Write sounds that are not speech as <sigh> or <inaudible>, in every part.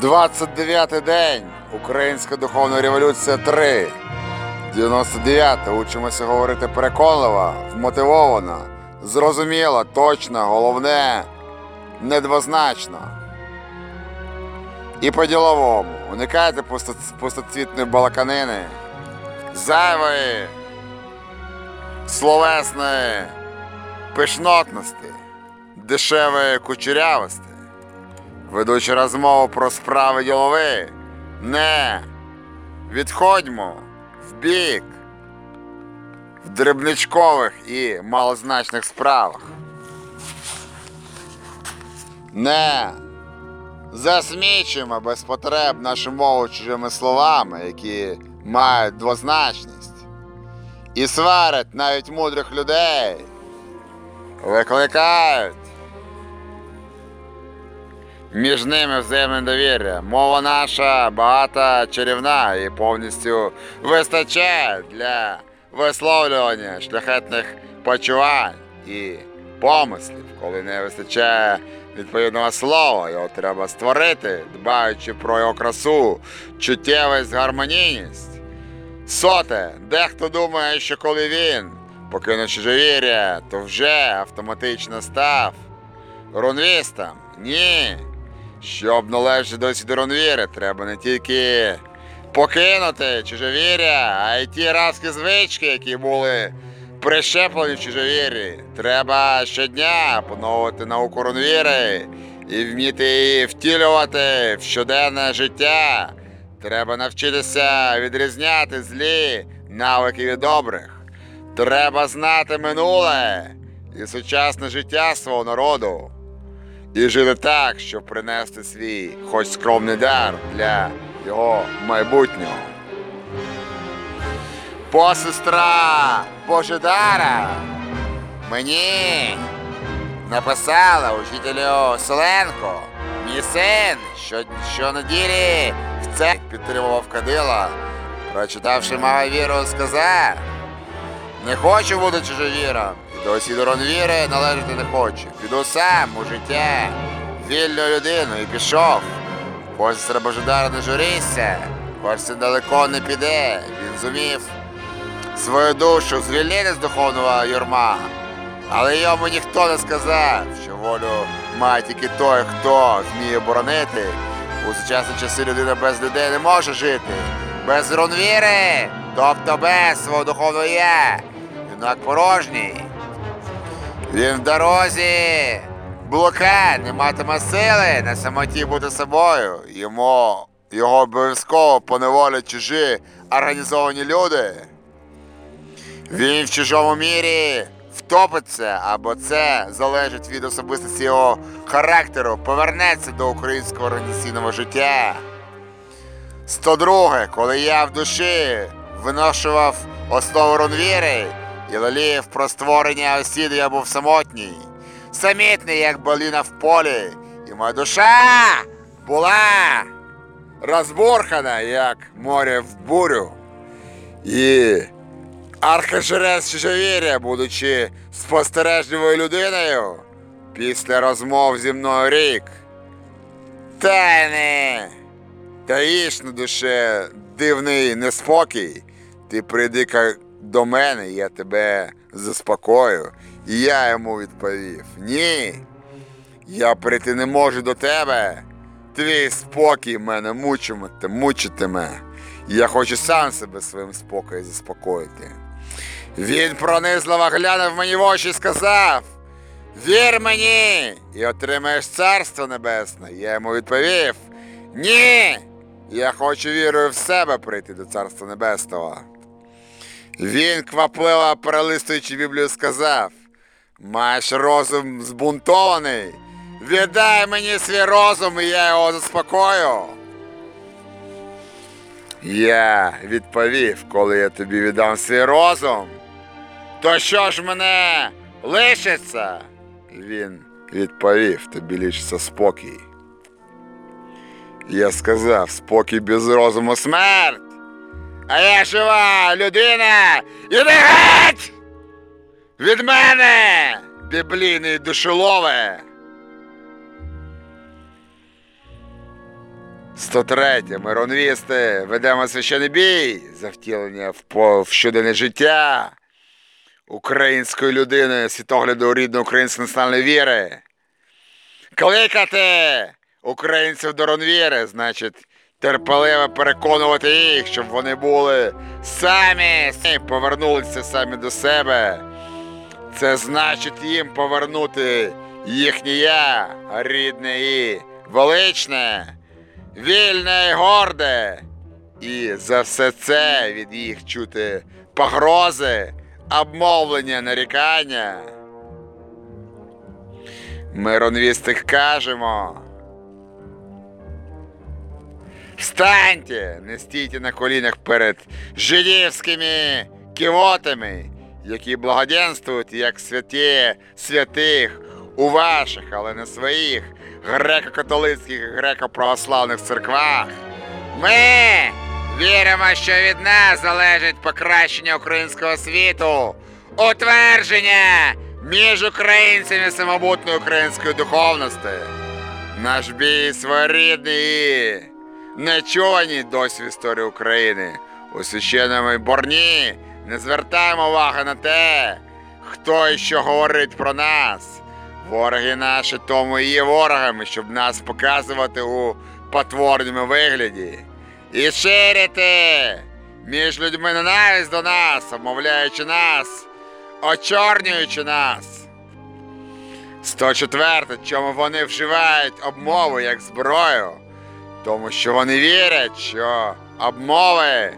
29 день. Українська духовна революція 3. 99. Учимося говорити переконливо, вмотивовано, зрозуміло, точно, головне, недвозначно. І по-діловому. Уникайте пусто- пустоцвітної балаканини, зайвої, словесної пишнотності, дешевої кучерявості ведучи розмову про справи ділові, не. Відходьмо. В бік в дрібничкових і малозначних справах. Не. Засмічуємо без потреб нашу мову чужими словами, які мають двозначність, і сварять навіть мудрих людей, викликають між ними взаємне довір'я. Мова наша багата чарівна і повністю вистачає для висловлювання шляхетних почувань і помислів, коли не вистачає відповідного слова, його треба створити, дбаючи про його красу, чуттєвість, гармонійність. Соте, дехто думає, що коли він покинув чужовір'я, то вже автоматично став рунвістом. Ні. Щоб належати до Сідоронвіри, треба не тільки покинути чужовір'я, а й ті рабські звички, які були прищеплені в чужовір'ї. Треба щодня поновувати науку Ронвіри і вміти її втілювати в щоденне життя. Треба навчитися відрізняти злі навики від добрих. Треба знати минуле і сучасне життя свого народу і жити так, щоб принести свій хоч скромний дар для його майбутнього. Посестра Божидара мені написала учителю Соленко, мій син, що щонеділі в це підтримував кадила, прочитавши мого віру, сказав, не хочу бути чужовіром, і до Сідорон віри належати не хочу. Піду сам у життя, вільну людину і пішов. Посестра Божидара не журися, хоч це далеко не піде. Він зумів свою душу звільнити з духовного юрма. Але йому ніхто не сказав, що волю має тільки той, хто вміє боронити. У сучасні часи людина без людей не може жити. Без рунвіри, тобто без свого духовного я. Юнак порожній. Він в дорозі блока, не матиме сили на самоті бути собою. Йому його обов'язково поневолять чужі організовані люди. Він в чужому мірі втопиться, або це залежить від особистості його характеру, повернеться до українського організаційного життя. 102. Коли я в душі виношував основу ронвіри і леліїв про створення осіди, я був самотній, самітний, як баліна в полі, і моя душа була розбурхана, як море в бурю. І Архижрець чужовір'я, будучи спостережливою людиною, після розмов зі мною рік. Та таїш на душе дивний неспокій. Ти прийди до мене, я тебе заспокою. І я йому відповів: Ні, я прийти не можу до тебе. Твій спокій мене мучитиме, мучитиме. Я хочу сам себе своїм спокоєм заспокоїти. Він пронизливо глянув мені в очі і сказав: Вір мені і отримаєш царство небесне. Я йому відповів: Ні. Я хочу вірою в себе прийти до царства небесного. Він, квапливо перелистуючи Біблію, сказав: Маєш розум збунтований. Віддай мені свій розум, і я його заспокою. Я відповів, коли я тобі віддам свій розум, то що ж мене лишиться? Він відповів, тобі лишиться спокій. Я сказав, спокій без розуму смерть. А я жива людина. Іди геть! Від мене, біблійний душолове. 103. Миронвісти. Ведемо священний бій за втілення в, по- в щоденне життя української людини, світогляду рідної української національної віри. Кликати українців до ронвіри, значить, терпеливо переконувати їх, щоб вони були самі, повернулися самі до себе. Це значить їм повернути їхнє я, рідне і величне, вільне і горде. І за все це від їх чути погрози, обмовлення, нарікання. Миронвістих кажемо. Встаньте, не стійте на колінах перед жидівськими кивотами, які благоденствують як святі святих у ваших, але не своїх греко-католицьких греко-православних церквах. Ми віримо, що від нас залежить покращення українського світу, утвердження між українцями самобутної української духовності. Наш бій своєрідний нечувані досі в історії України. У священному борні не звертаємо уваги на те, хто і що говорить про нас. Вороги наші тому і є ворогами, щоб нас показувати у потворному вигляді. І ширити між людьми ненависть до нас, обмовляючи нас, очорнюючи нас. 104. Чому вони вживають обмову як зброю? Тому що вони вірять, що обмови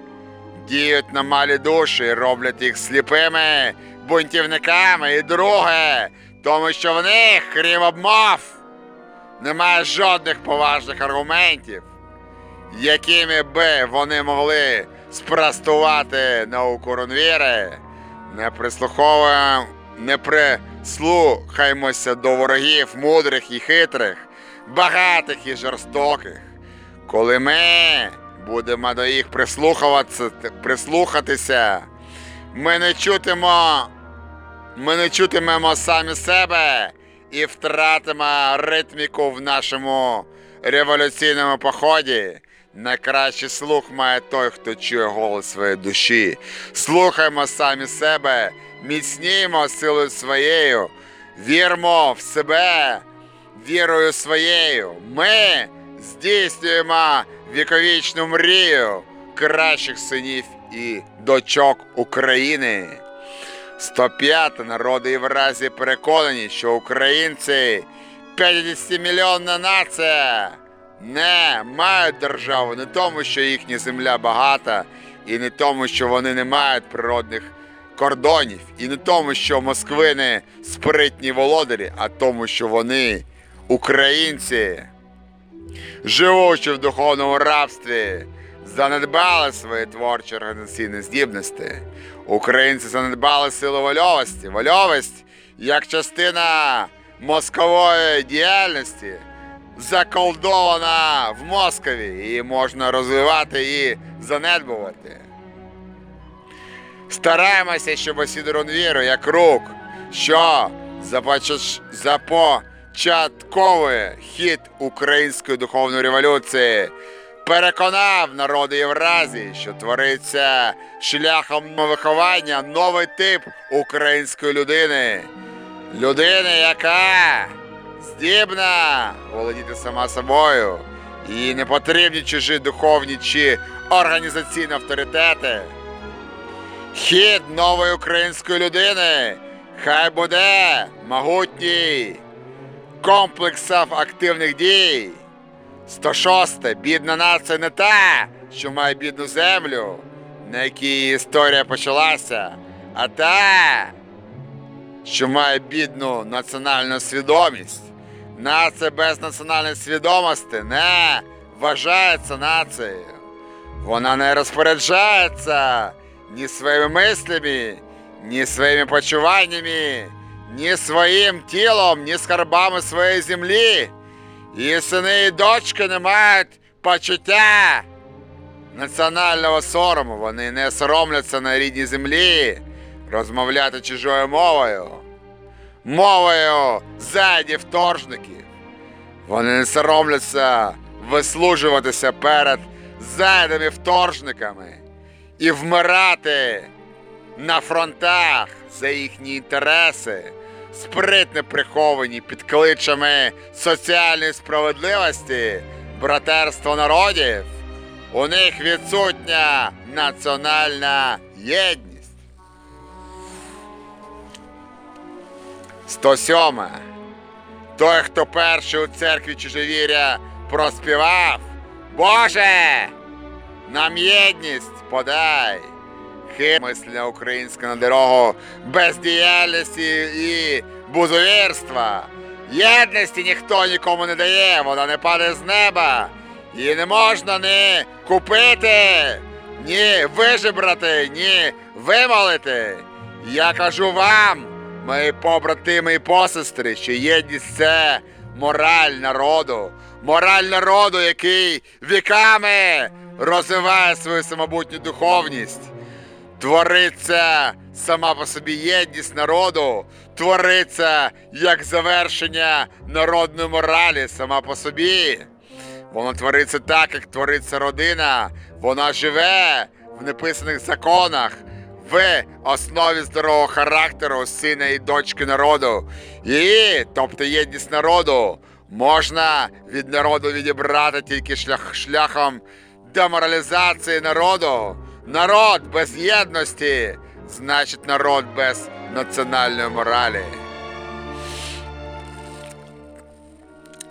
діють на малі душі, роблять їх сліпими бунтівниками. І друге, тому що в них, крім обмов, немає жодних поважних аргументів, якими би вони могли спростувати науку Ронвіри, не прислуховуємо, не прислухаймося до ворогів мудрих і хитрих, багатих і жорстоких. Коли ми будемо до їх прислухуватися, прислухатися, ми не чутимо, ми не чутимемо самі себе і втратимо ритміку в нашому революційному поході. Найкращий слух має той, хто чує голос своєї душі. Слухаймо самі себе, міцніємо силою своєю, вірмо в себе, вірою своєю. Ми здійснюємо віковічну мрію кращих синів і дочок України. 105 народи Євразії переконані, що українці 50-мільйонна нація не мають державу не тому, що їхня земля багата, і не тому, що вони не мають природних кордонів, і не тому, що москвини спритні володарі, а тому, що вони українці живучи в духовному рабстві, занедбали свої творчі організаційні здібності. Українці занедбали силу вольовості. Вольовість як частина мозкової діяльності заколдована в Москові. Її можна розвивати і занедбувати. Стараємося, щоб осідорон віру як рук, що започат... започатковує хід української духовної революції, переконав народи Євразії, що твориться шляхом виховання новий тип української людини. Людини, яка здібна володіти сама собою, їй не потрібні чужі духовні чи організаційні авторитети. Хід нової української людини хай буде могутній комплексів активних дій. 106. Бідна нація не та, що має бідну землю, на якій історія почалася, а та, що має бідну національну свідомість. Нація без національної свідомості не вважається нацією. Вона не розпоряджається ні своїми мислями, ні своїми почуваннями, ні своїм тілом, ні скарбами своєї землі. Її сини і дочки не мають почуття національного сорому. Вони не соромляться на рідній землі розмовляти чужою мовою, мовою зайдів вторжників. Вони не соромляться вислужуватися перед зайдами вторжниками і вмирати на фронтах за їхні інтереси, спритно приховані під кличами соціальної справедливості, братерства народів, у них відсутня національна єдність. 107. Той, хто перший у церкві чужовіря проспівав, Боже, нам єдність подай. Химисля українська на дорогу бездіяльності і бузовірства. Єдності ніхто нікому не дає, вона не падає з неба. Її не можна ні купити, ні вижебрати, ні вимолити. Я кажу вам, мої побратими і посестри, що єдність це мораль народу, мораль народу, який віками розвиває свою самобутню духовність. Твориться сама по собі єдність народу, твориться як завершення народної моралі сама по собі. Воно твориться так, як твориться родина. Вона живе в неписаних законах, в основі здорового характеру сина і дочки народу. Її, тобто єдність народу, можна від народу відібрати тільки шлях, шляхом деморалізації народу. Народ без єдності значить народ без національної моралі.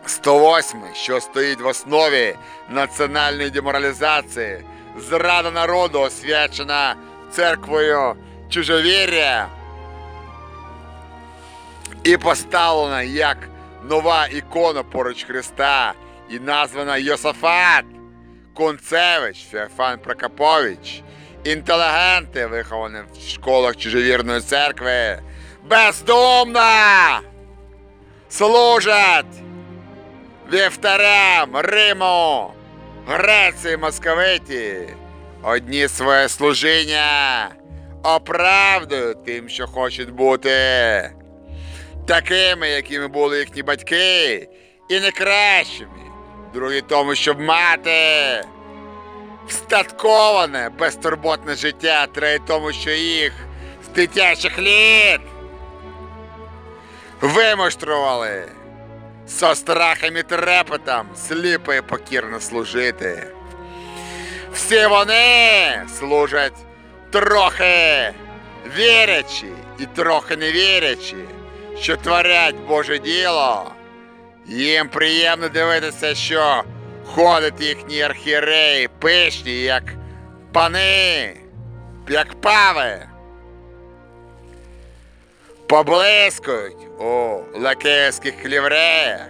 108, що стоїть в основі національної деморалізації, зрада народу, освячена церквою чужовір'я і поставлена як нова ікона поруч Христа і названа Йосафат, Кунцевич, Феофан Прокопович, інтелігенти, виховані в школах чужовірної церкви, бездумно служать! Вівтарям Риму, Греції, Московиті. Одні своє служіння оправдують тим, що хочуть бути. Такими, якими були їхні батьки, і не кращими. Другі тому, щоб мати встатковане безтурботне життя, треті тому, що їх з дитячих літ вимуштрували со страхом і трепетом сліпо і покірно служити. Всі вони служать трохи вірячи і трохи не вірячи, що творять Боже діло. Їм приємно дивитися, що ходять їхні архієреї пишні, як пани, як пави. Поблискують у лакейських лівреях,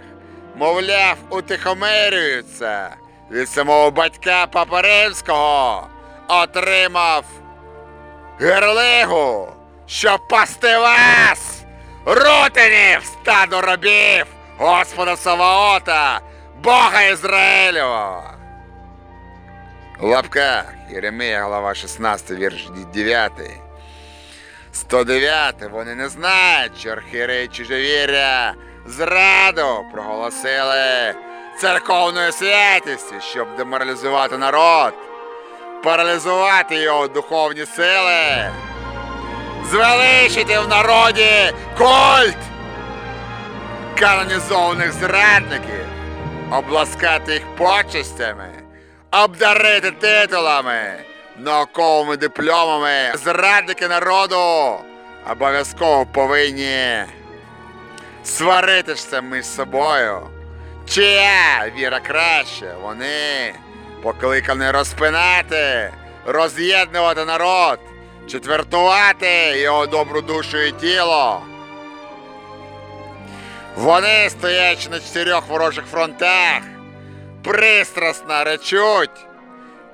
мовляв, утихомирюються від самого батька Папа Римського, отримав герлигу, щоб пасти вас, рутинів, стаду рабів, Господа Саваота, Бога Ізраїлєва. В лапках Єремія, глава 16, вірш 9. 109. Вони не знають, що архієреї чужовіря зраду проголосили церковною святістю, щоб деморалізувати народ, паралізувати його духовні сили, звеличити в народі культ канонізованих зрадників, обласкати їх почестями, обдарити титулами, науковими дипломами. Зрадники народу обов'язково повинні сваритися між собою. Чия віра краще? Вони покликані розпинати, роз'єднувати народ, четвертувати його добру душу і тіло. Вони, стоячи на чотирьох ворожих фронтах, пристрасно речуть.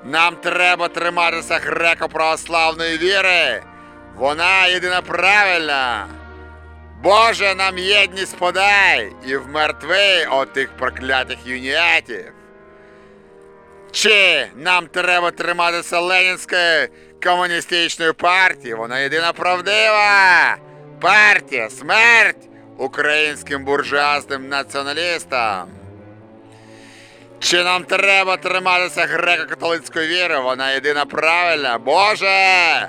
Нам треба триматися греко-православної віри. Вона єдина правильна. Боже, нам єдність подай і вмертви отих проклятих юніатів. Чи нам треба триматися Ленінської комуністичної партії? Вона єдина правдива. Партія, смерть українським буржуазним націоналістам. Чи нам треба триматися греко-католицької віри? Вона єдина правильна. Боже!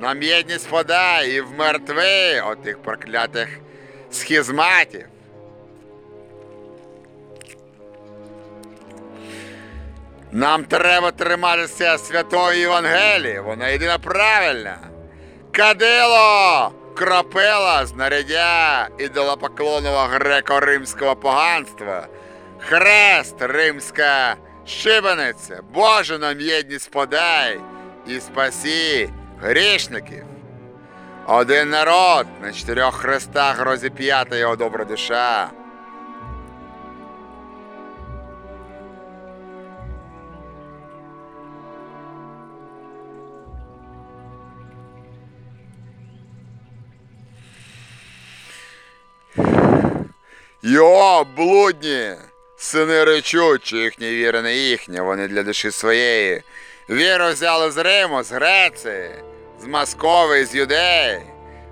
Нам єдність подай і вмертви отих проклятих схизматів. Нам треба триматися святої Євангелії, вона єдина правильна. Кадило, кропила, знаряддя ідолопоклонного греко-римського поганства. Хрест, римська шибениця, Боже нам єдність подай і спасі грішників. Один народ на чотирьох хрестах розіп'ята його добра душа. Йо, блудні! Сини речуть, що їхня віра не їхня, вони для душі своєї. Віру взяли з Риму, з Греції, з Москови, з Юдеї.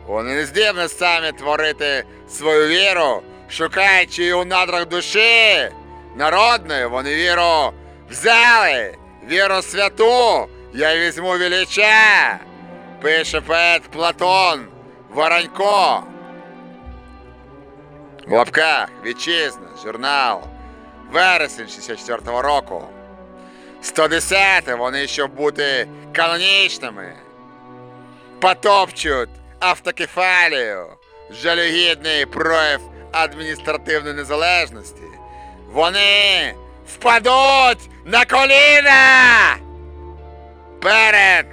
Вони не здібні самі творити свою віру, шукаючи її у надрах душі народної, вони віру взяли, віру святу, я візьму велича, пише поет Платон Воронько. В лапках Вітчизна, журнал, вересень 64-го року. 110 вони, щоб бути канонічними, потопчуть автокефалію, жалюгідний прояв адміністративної незалежності. Вони впадуть на коліна перед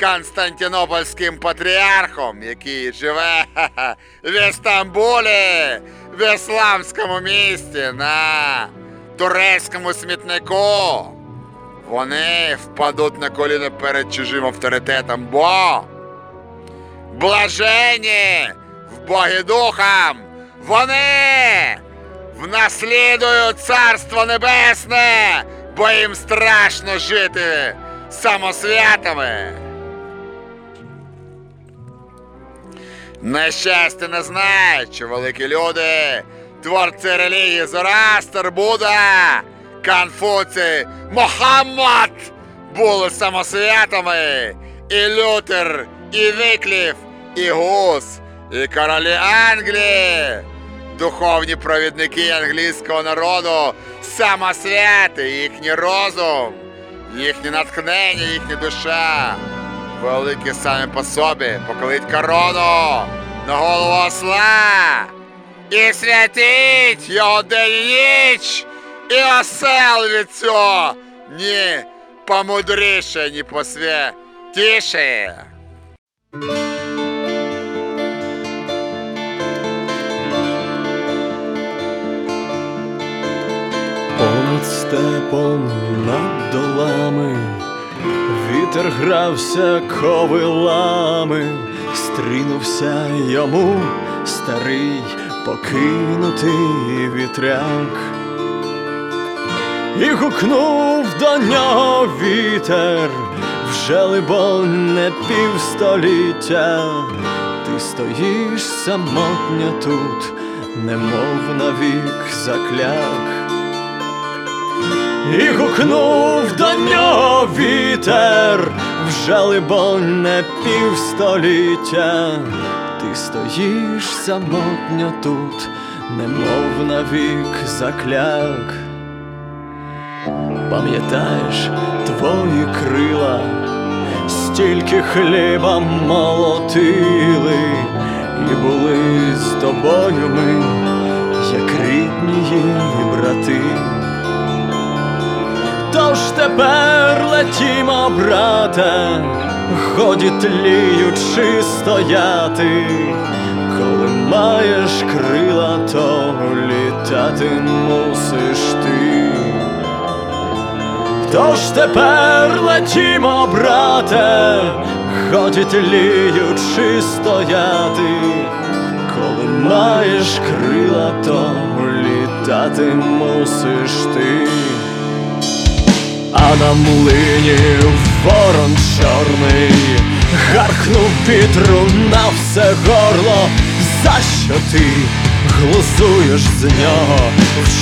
Константинопольським патріархом, який живе <laughs> в Істамбулі, в ісламському місті на турецькому смітнику. Вони впадуть на коліна перед чужим авторитетом, бо блажені в Богі Духом, вони внаслідують Царство Небесне, бо їм страшно жити самосвятами. На щастя, не знають, що великі люди, творці релігії Зороастер, Будда, Конфуцій, Мохаммад були самосвятами, і Лютер, і Викліф, і Гус, і королі Англії, духовні провідники англійського народу, самосвяти, їхній розум, їхнє натхнення, їхня душа. Великі самі по собі поколить корону на голову осла і святить його день і ніч, і осел від цього ні помудріше, ні посвятіше. Вітер грався ковилами, стрінувся йому старий покинутий вітряк, і гукнув до нього вітер, вже либонь не півстоліття, ти стоїш самотня тут, немов навік закляк. І гукнув до нього вітер, вже либонь не півстоліття, ти стоїш самотньо тут, немов навік закляк. Пам'ятаєш твої крила, стільки хліба молотили, і були з тобою ми, як рідні її брати. Тож тепер летімо, брате, годі тліючи стояти, коли маєш крила, то літати мусиш ти. Тож тепер летімо, брате, годі тліючи стояти, коли маєш крила, то літати мусиш ти. А на млині ворон чорний гаркнув вітру на все горло, за що ти глузуєш з нього,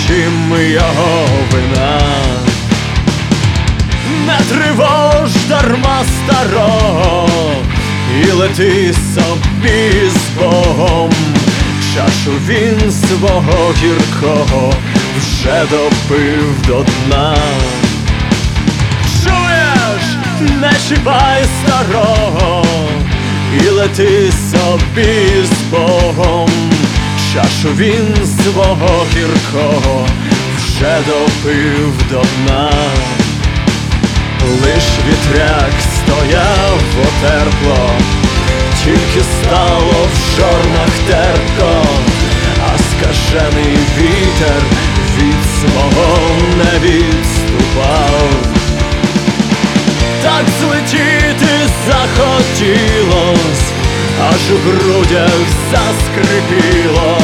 чим його вина. Не тривож дарма старого, і лети собі з Богом, чашу він свого гіркого вже допив до дна. Не чіпай старого, і лети собі з Богом, чашу він свого гіркого вже допив до дна. Лиш вітряк стояв потерпло, тільки стало в чорнах терпко, а скажений вітер від свого не відступав. Так злетіти захотілось, аж у грудях заскрипіло,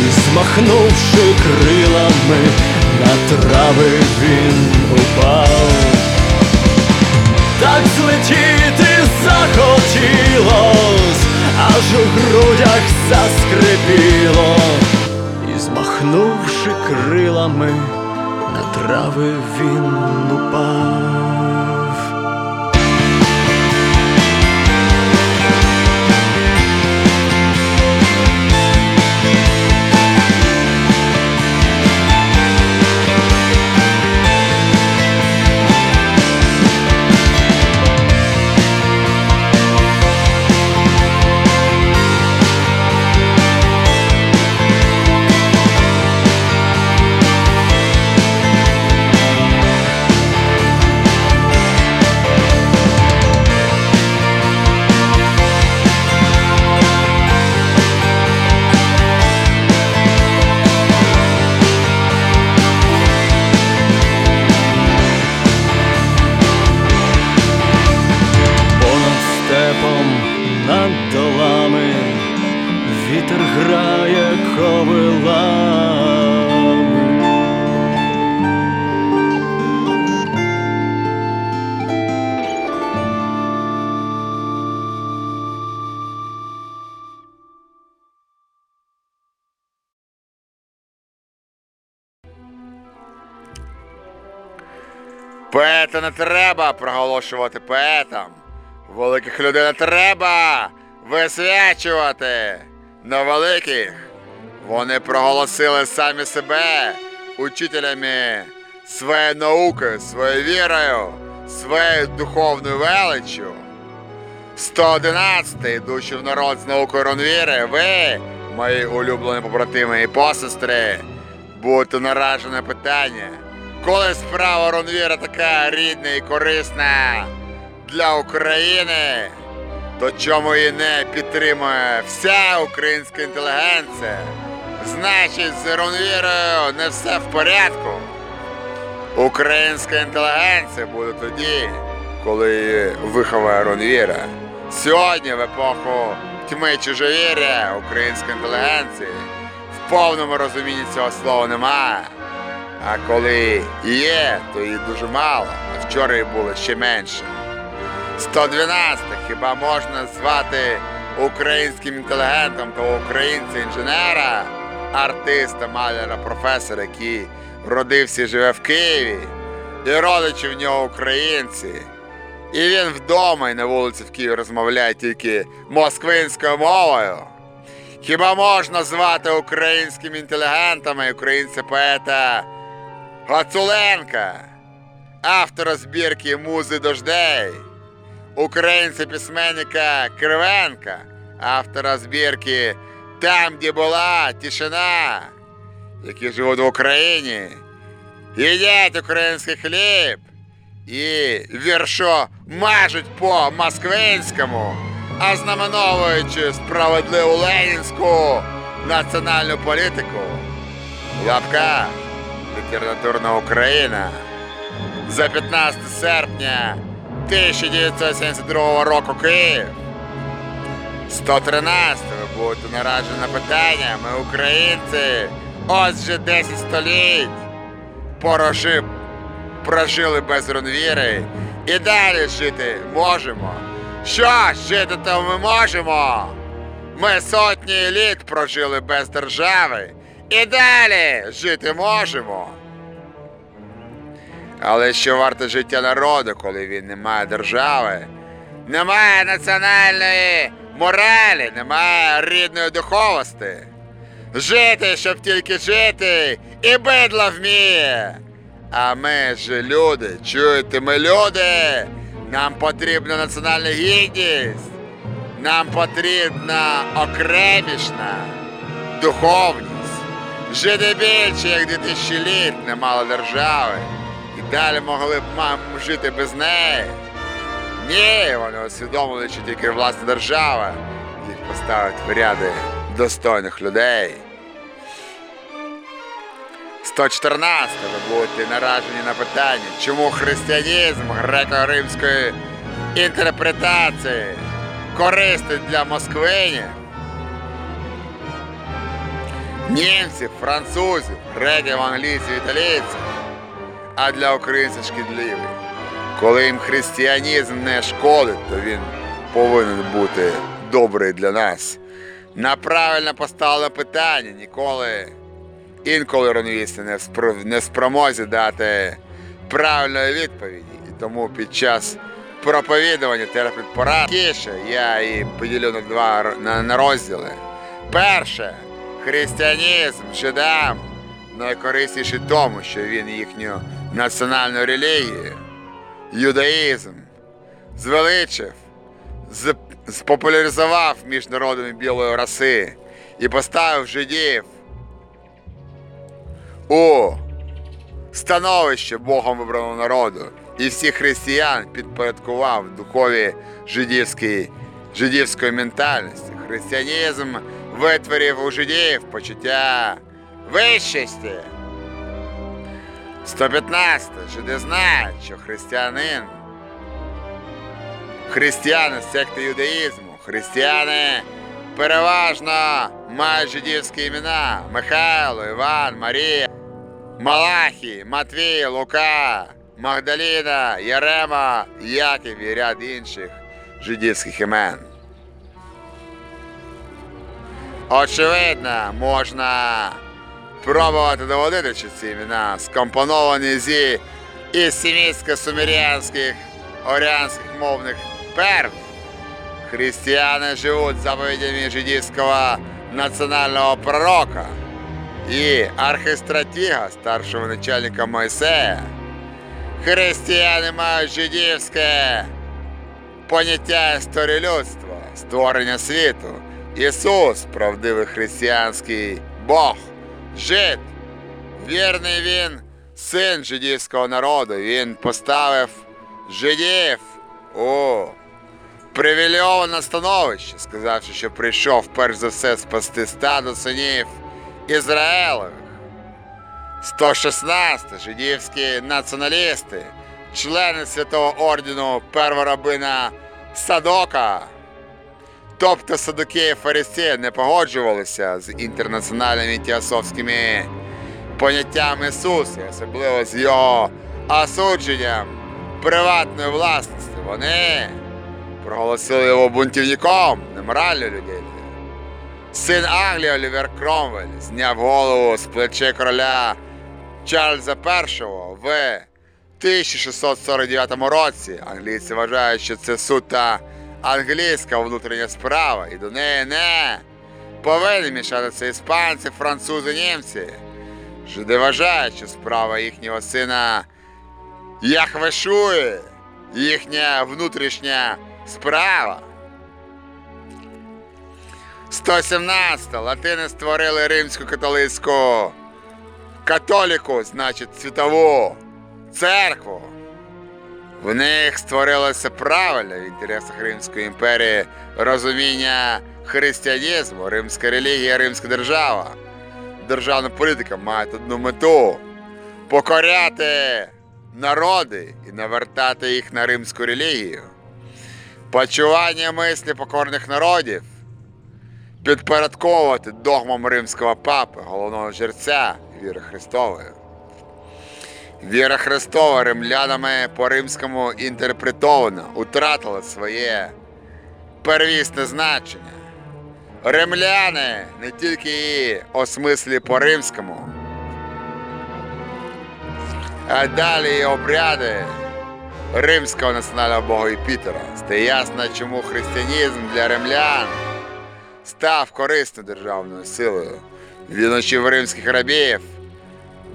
і змахнувши крилами, на трави він упав. Так злетіти захотілось, аж у грудях заскрипіло, і змахнувши крилами, на трави він упав. Поета не треба проголошувати поетам. Великих людей не треба висвячувати. На великих вони проголосили самі себе учителями своєї науки, своєю вірою, своєю духовною величчю. 111, йдучи в народ з наукою Ронвіри, ви, мої улюблені побратими і посестри, будете наражені на питання, коли справа Ронвіра така рідна і корисна для України, то чому її не підтримує вся українська інтелігенція? Значить, з Ронвірою не все в порядку. Українська інтелігенція буде тоді, коли її виховає Ронвіра. Сьогодні, в епоху тьми чужовір'я української інтелігенції, в повному розумінні цього слова немає. А коли є, то її дуже мало, а вчора її було ще менше. 112 хіба можна звати українським інтелігентом того українця-інженера, артиста, маляра, професора, який родився і живе в Києві, і родичі в нього українці. І він вдома і на вулиці в Києві розмовляє тільки москвинською мовою. Хіба можна звати українськими інтелігентами українця поета Гацуленка, автора збірки Музи дождей, українця письменника Кривенка, автора збірки Там, де була тишина, які живуть в Україні, їдять український хліб і віршо мажуть по москвинському, а знаменовуючи справедливу ленінську національну політику. Лапка Літературна Україна за 15 серпня 1972 року Київ. 113 ви будете нараджені на питання. Ми українці. Ось вже 10 століть. Порожи, прожили без ронвіри. І далі жити можемо. Що, жити то ми можемо. Ми сотні літ прожили без держави і далі жити можемо. Але що варте життя народу, коли він не має держави, немає національної моралі, немає рідної духовості. Жити, щоб тільки жити, і бидло вміє. А ми ж люди, чуєте, ми люди. Нам потрібна національна гідність. Нам потрібна окремішна духовність. Жити більше, як 2000 літ не мало держави. І далі могли б мам, жити без неї. Ні, вони усвідомили, що тільки власна держава їх поставить в ряди достойних людей. 114 ви будете наражені на питання, чому християнізм греко-римської інтерпретації корисний для москвинів, німців, французів, греків, англійців, італійців, а для українців шкідливий. Коли їм християнізм не шкодить, то він повинен бути добрий для нас. На правильно поставлене питання ніколи інколи ронвісти не спромозі дати правильної відповіді. І тому під час проповідування терапід порад Кіше я її поділю на два на розділи. Перше, християнізм жидам найкорисніший тому, що він їхню національну релігію, юдаїзм, звеличив, спопуляризував між народами білої раси і поставив жидів у становище Богом вибраного народу і всіх християн підпорядкував духові жидівської, жидівської ментальності. Християнізм витворив у жидів почуття вищості. 115. Жиди знають, що християнин, християни з секти юдаїзму, християни переважно мають жидівські імена Михайло, Іван, Марія, Малахій, Матвій, Лука, Магдаліна, Ярема, Яків і ряд інших жидівських імен. Очевидно, можна пробувати доводити, що ці імена скомпоновані зі із семітсько-сумеріанських оріанських мовних перв. Християни живуть заповідями жидівського національного пророка і архистратіга, старшого начальника Мойсея. Християни мають жидівське поняття історії людства, створення світу. Ісус, правдивий християнський Бог, жид. Вірний він, син жидівського народу. Він поставив жидів у привілейоване становище, сказавши, що прийшов перш за все спасти стадо синів Ізраїлевих. 116 жидівські націоналісти, члени святого ордену перворабина Садока, тобто садокеї фарисеї не погоджувалися з інтернаціональними теософськими поняттями Ісуса, особливо з його осудженням приватної власності. Вони проголосили його бунтівником, неморальною людиною. Син Англії Олівер Кромвель зняв голову з плече короля Чарльза І в 1649 році. Англійці вважають, що це суто англійська внутрішня справа, і до неї не повинні мішатися іспанці, французи, німці. Жиди вважають, що справа їхнього сина Яхвешує, їхня внутрішня справа. 117. Латини створили римську католицьку католіку, значить світову церкву. В них створилося правильне в інтересах Римської імперії розуміння християнізму, римська релігія, римська держава. Державна політика має одну мету покоряти народи і навертати їх на римську релігію. Почування мислі покорних народів підпорядковувати догмам римського папи, головного жерця віри Христової. Віра Христова римлянами по римському інтерпретована, утратила своє первісне значення. римляни не тільки її осмислі по римському, а далі і обряди римського національного бога Юпітера. Стає ясно, чому християнізм для римлян став корисною державною силою. Він учив римських рабів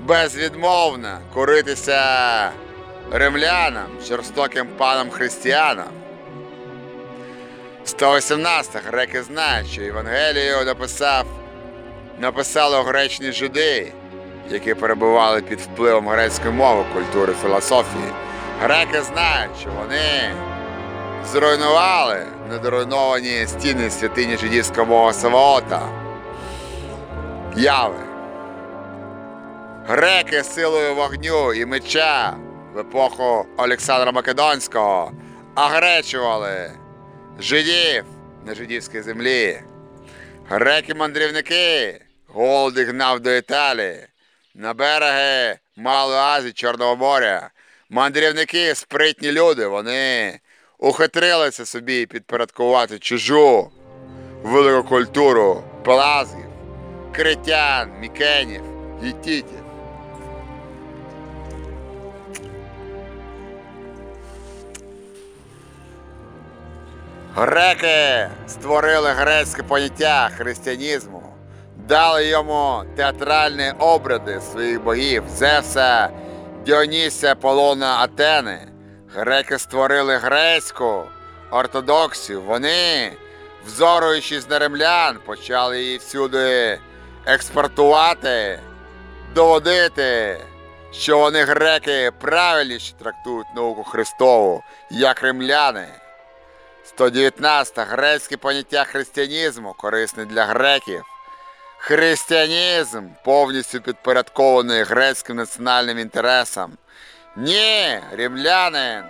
безвідмовно коритися римлянам, жорстоким панам християнам. 118 греки знають, що Євангелію написав, написали гречні жиди, які перебували під впливом грецької мови, культури, філософії. Греки знають, що вони зруйнували недоруйновані стіни святині жидівського бога Саваота. Яви. Греки силою вогню і меча в епоху Олександра Македонського агречували жидів на жидівській землі. Греки-мандрівники голод їх гнав до Італії, на береги Малої Азії, Чорного моря. Мандрівники спритні люди, вони ухитрилися собі підпорядкувати чужу велику культуру пелазгів, критян, мікенів, гітітів. Греки створили грецьке поняття християнізму, дали йому театральні обряди своїх богів Зевса, Діонісія, Полона, Атени. Греки створили грецьку ортодоксію. Вони, взоруючись на римлян, почали її всюди експортувати, доводити, що вони греки правильніше трактують науку Христову, як римляни. 119. Грецьке поняття християнізму корисне для греків. Християнізм повністю підпорядкований грецьким національним інтересам. Ні, римлянин,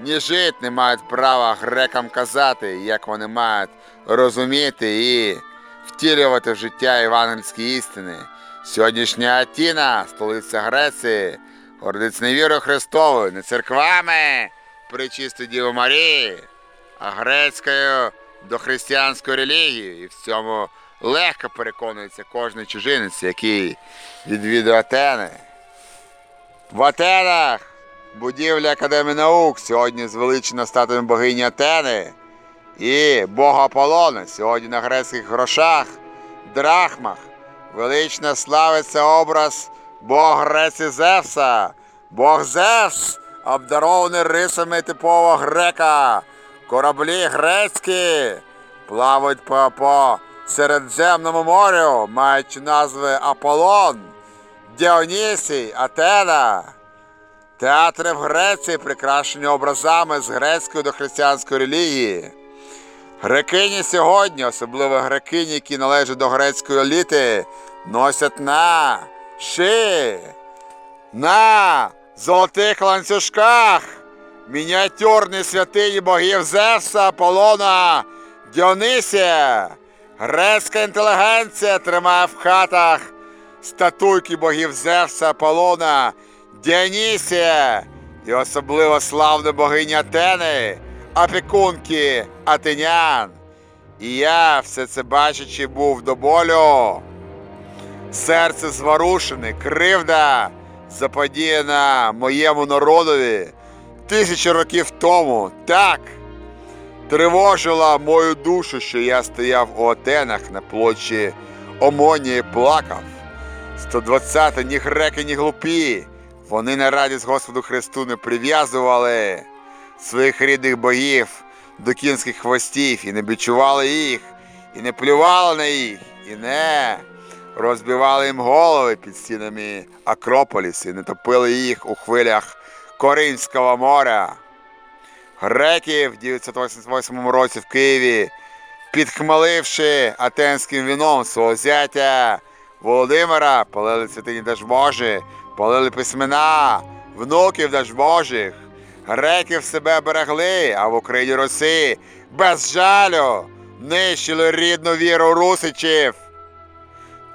ні жит не мають права грекам казати, як вони мають розуміти і втілювати в життя євангельські істини. Сьогоднішня Атіна, столиця Греції, гордиться не вірою Христовою, не церквами причистої Діви Марії, грецькою дохристиянською релігією. І в цьому легко переконується кожен чужинець, який відвідує Атени. В Атенах будівля Академії наук сьогодні звеличена статуєю богині Атени і Бога Аполлона. Сьогодні на грецьких грошах, драхмах велично славиться образ Бога Греції Зевса. Бог Зевс, обдарований рисами типового грека. Кораблі грецькі плавають по, по Середземному морю, маючи назви Аполлон, Діонісій, Атена. Театри в Греції прикрашені образами з грецької до християнської релігії. Грекині сьогодні, особливо грекині, які належать до грецької еліти, носять на шиї, на золотих ланцюжках мініатюрні святині богів Зевса, Аполлона, Діонисія. Грецька інтелігенція тримає в хатах статуйки богів Зевса, Аполлона, Діонісія і особливо славну богині Атени, опікунки Атенян. І я, все це бачачи, був до болю. Серце зворушене, кривда заподіяна моєму народові тисячі років тому. Так тривожила мою душу, що я стояв у Атенах на площі Омонії і плакав. 120 ні греки, ні глупі. Вони на радість Господу Христу не прив'язували своїх рідних богів до кінських хвостів і не бичували їх, і не плювали на їх, і не розбивали їм голови під стінами Акрополісу, і не топили їх у хвилях Коринського моря. Греки в 988 році в Києві, підхмеливши атенським віном свого зятя Володимира, палили святині Дажбожі, палили письмена, внуків Дажбожих. Греків себе берегли, а в Україні Руси без жалю нищили рідну віру русичів.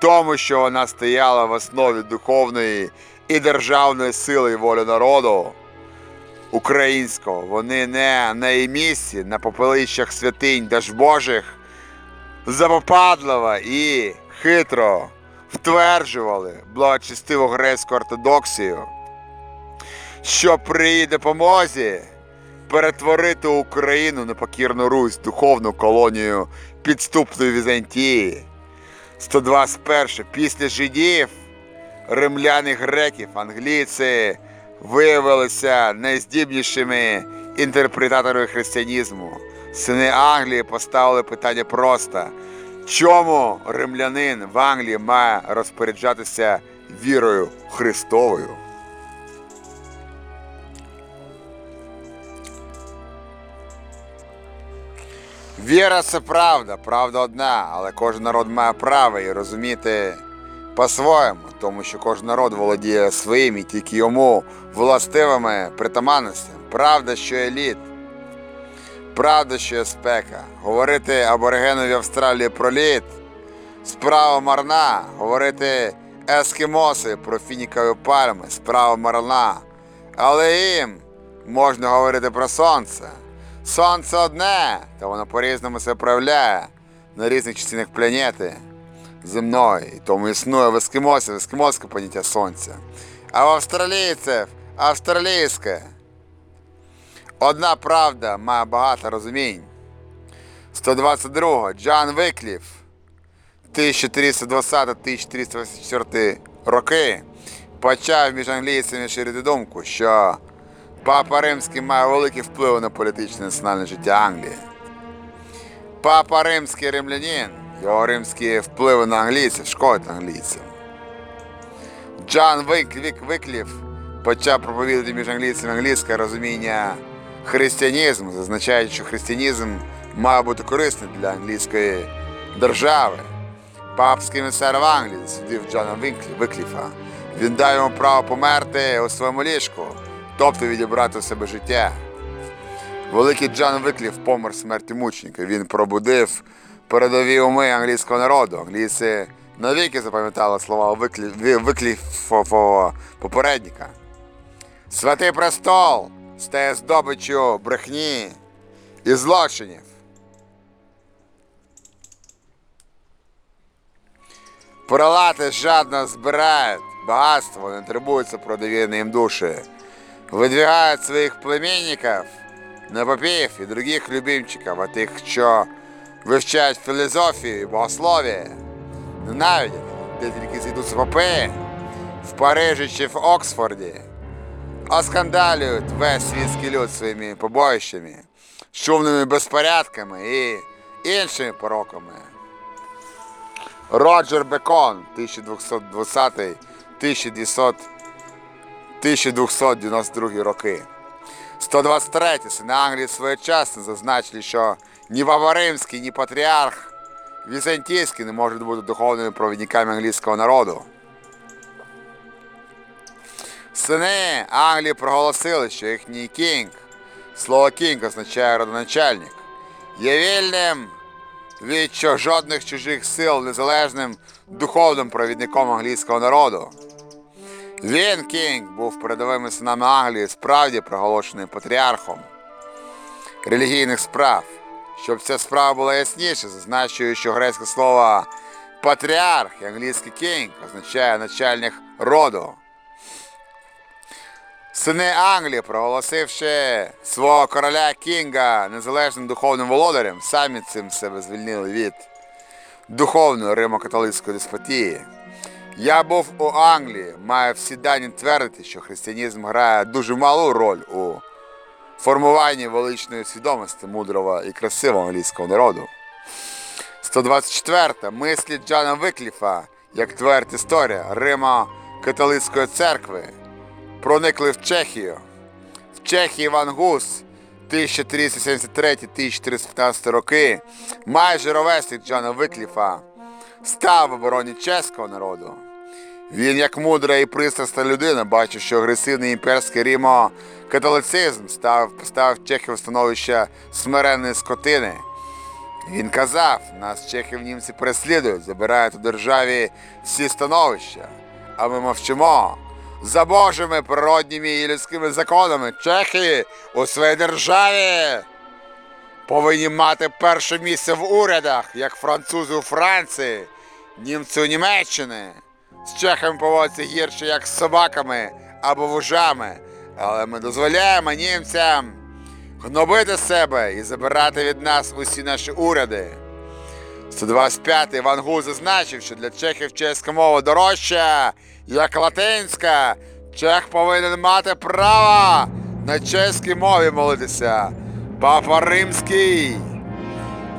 Тому, що вона стояла в основі духовної і державної сили і волі народу українського. Вони не на її місці, на попелищах святинь Дажбожих запопадливо і хитро втверджували благочестиву грецьку ортодоксію, що при її допомозі перетворити Україну на покірну Русь, духовну колонію підступної Візантії. 121. Після жидів, римлян і греків, англійці виявилися найздібнішими інтерпретаторами християнізму. Сини Англії поставили питання просто. Чому римлянин в Англії має розпоряджатися вірою Христовою? Віра це правда, правда одна, але кожен народ має право і розуміти по-своєму, тому що кожен народ володіє своїми, тільки йому властивими притаманностями. Правда, що є лід, правда, що є спека. Говорити аборигенові Австралії про лід, справа марна, говорити ескімоси про фінікові пальми, справа марна. Але їм можна говорити про сонце. Сонце одне, та воно по-різному себе проявляє на різних частинах планети земної. Тому існує в ескімосів ескімоське поняття сонця. А в австралійців австралійське. Одна правда має багато розумінь. 122. Джан Викліф 1320-1384 роки почав між англійцями ширити думку, що Папа Римський має великий вплив на політичне національне життя Англії. Папа Римський римлянин, його римські впливи на англійців шкодять англійцям. Джон Вик, Вик, Викліф почав проповідати між англійцями англійське розуміння християнізму, зазначаючи, що християнізм має бути корисним для англійської держави. Папський місар в Англії засудив Джона Викліфа. Він дав йому право померти у своєму ліжку, тобто відібрати у себе життя. Великий Джон Викліф помер смерті мученика. Він пробудив передові уми англійського народу. Англійці навіки запам'ятали слова Викліфового попередника. Святий престол стає здобиччю брехні і злочинів. Пролати жадно збирають багатство, не требуються про їм душі. Видвигають своїх племінників на попів і других любимчиків, а тих, що вивчають філософію і богослов'я. Ненавидять, де тільки зійдуться попи, в Парижі чи в Оксфорді. Оскандалюють весь світський люд своїми побоїщами, шумними безпорядками і іншими пороками. Роджер Бекон, 1220-1200 1292 роки. 123 сини Англії своєчасно зазначили, що ні Бабаримський, ні патріарх Візантійський не можуть бути духовними провідниками англійського народу. Сини Англії проголосили, що їхній кінг, слово кінг означає родоначальник, є вільним від жодних чужих сил незалежним духовним провідником англійського народу. Він, Кінг, був передовими синами Англії, справді проголошеним патріархом релігійних справ. Щоб ця справа була ясніше, зазначую, що грецьке слово патріарх і англійський кінг означає начальник роду. Сини Англії, проголосивши свого короля Кінга незалежним духовним володарем, самі цим себе звільнили від духовної римо-католицької деспотії. Я був у Англії, маю всі дані твердити, що християнізм грає дуже малу роль у формуванні величної свідомості мудрого і красивого англійського народу. 124. Мислі Джона Викліфа, як твердить історія Римо-католицької церкви, проникли в Чехію. В Чехії Іван Гус 1373-1415 роки, майже ровесник Джона Викліфа, став в обороні чеського народу. Він, як мудра і пристрасна людина, бачив, що агресивний імперський Рімо католицизм став, поставив Чехів становище смиренної скотини. Він казав, нас чехів німці переслідують, забирають у державі всі становища, а ми мовчимо. За Божими природніми і людськими законами чехи у своїй державі повинні мати перше місце в урядах, як французи у Франції, німці у Німеччині. З чехами поводяться гірше, як з собаками або вужами, але ми дозволяємо німцям гнобити себе і забирати від нас усі наші уряди. 125-й Ван Гу зазначив, що для чехів чеська мова дорожча, як латинська. Чех повинен мати право на чеській мові молитися. Папа Римський,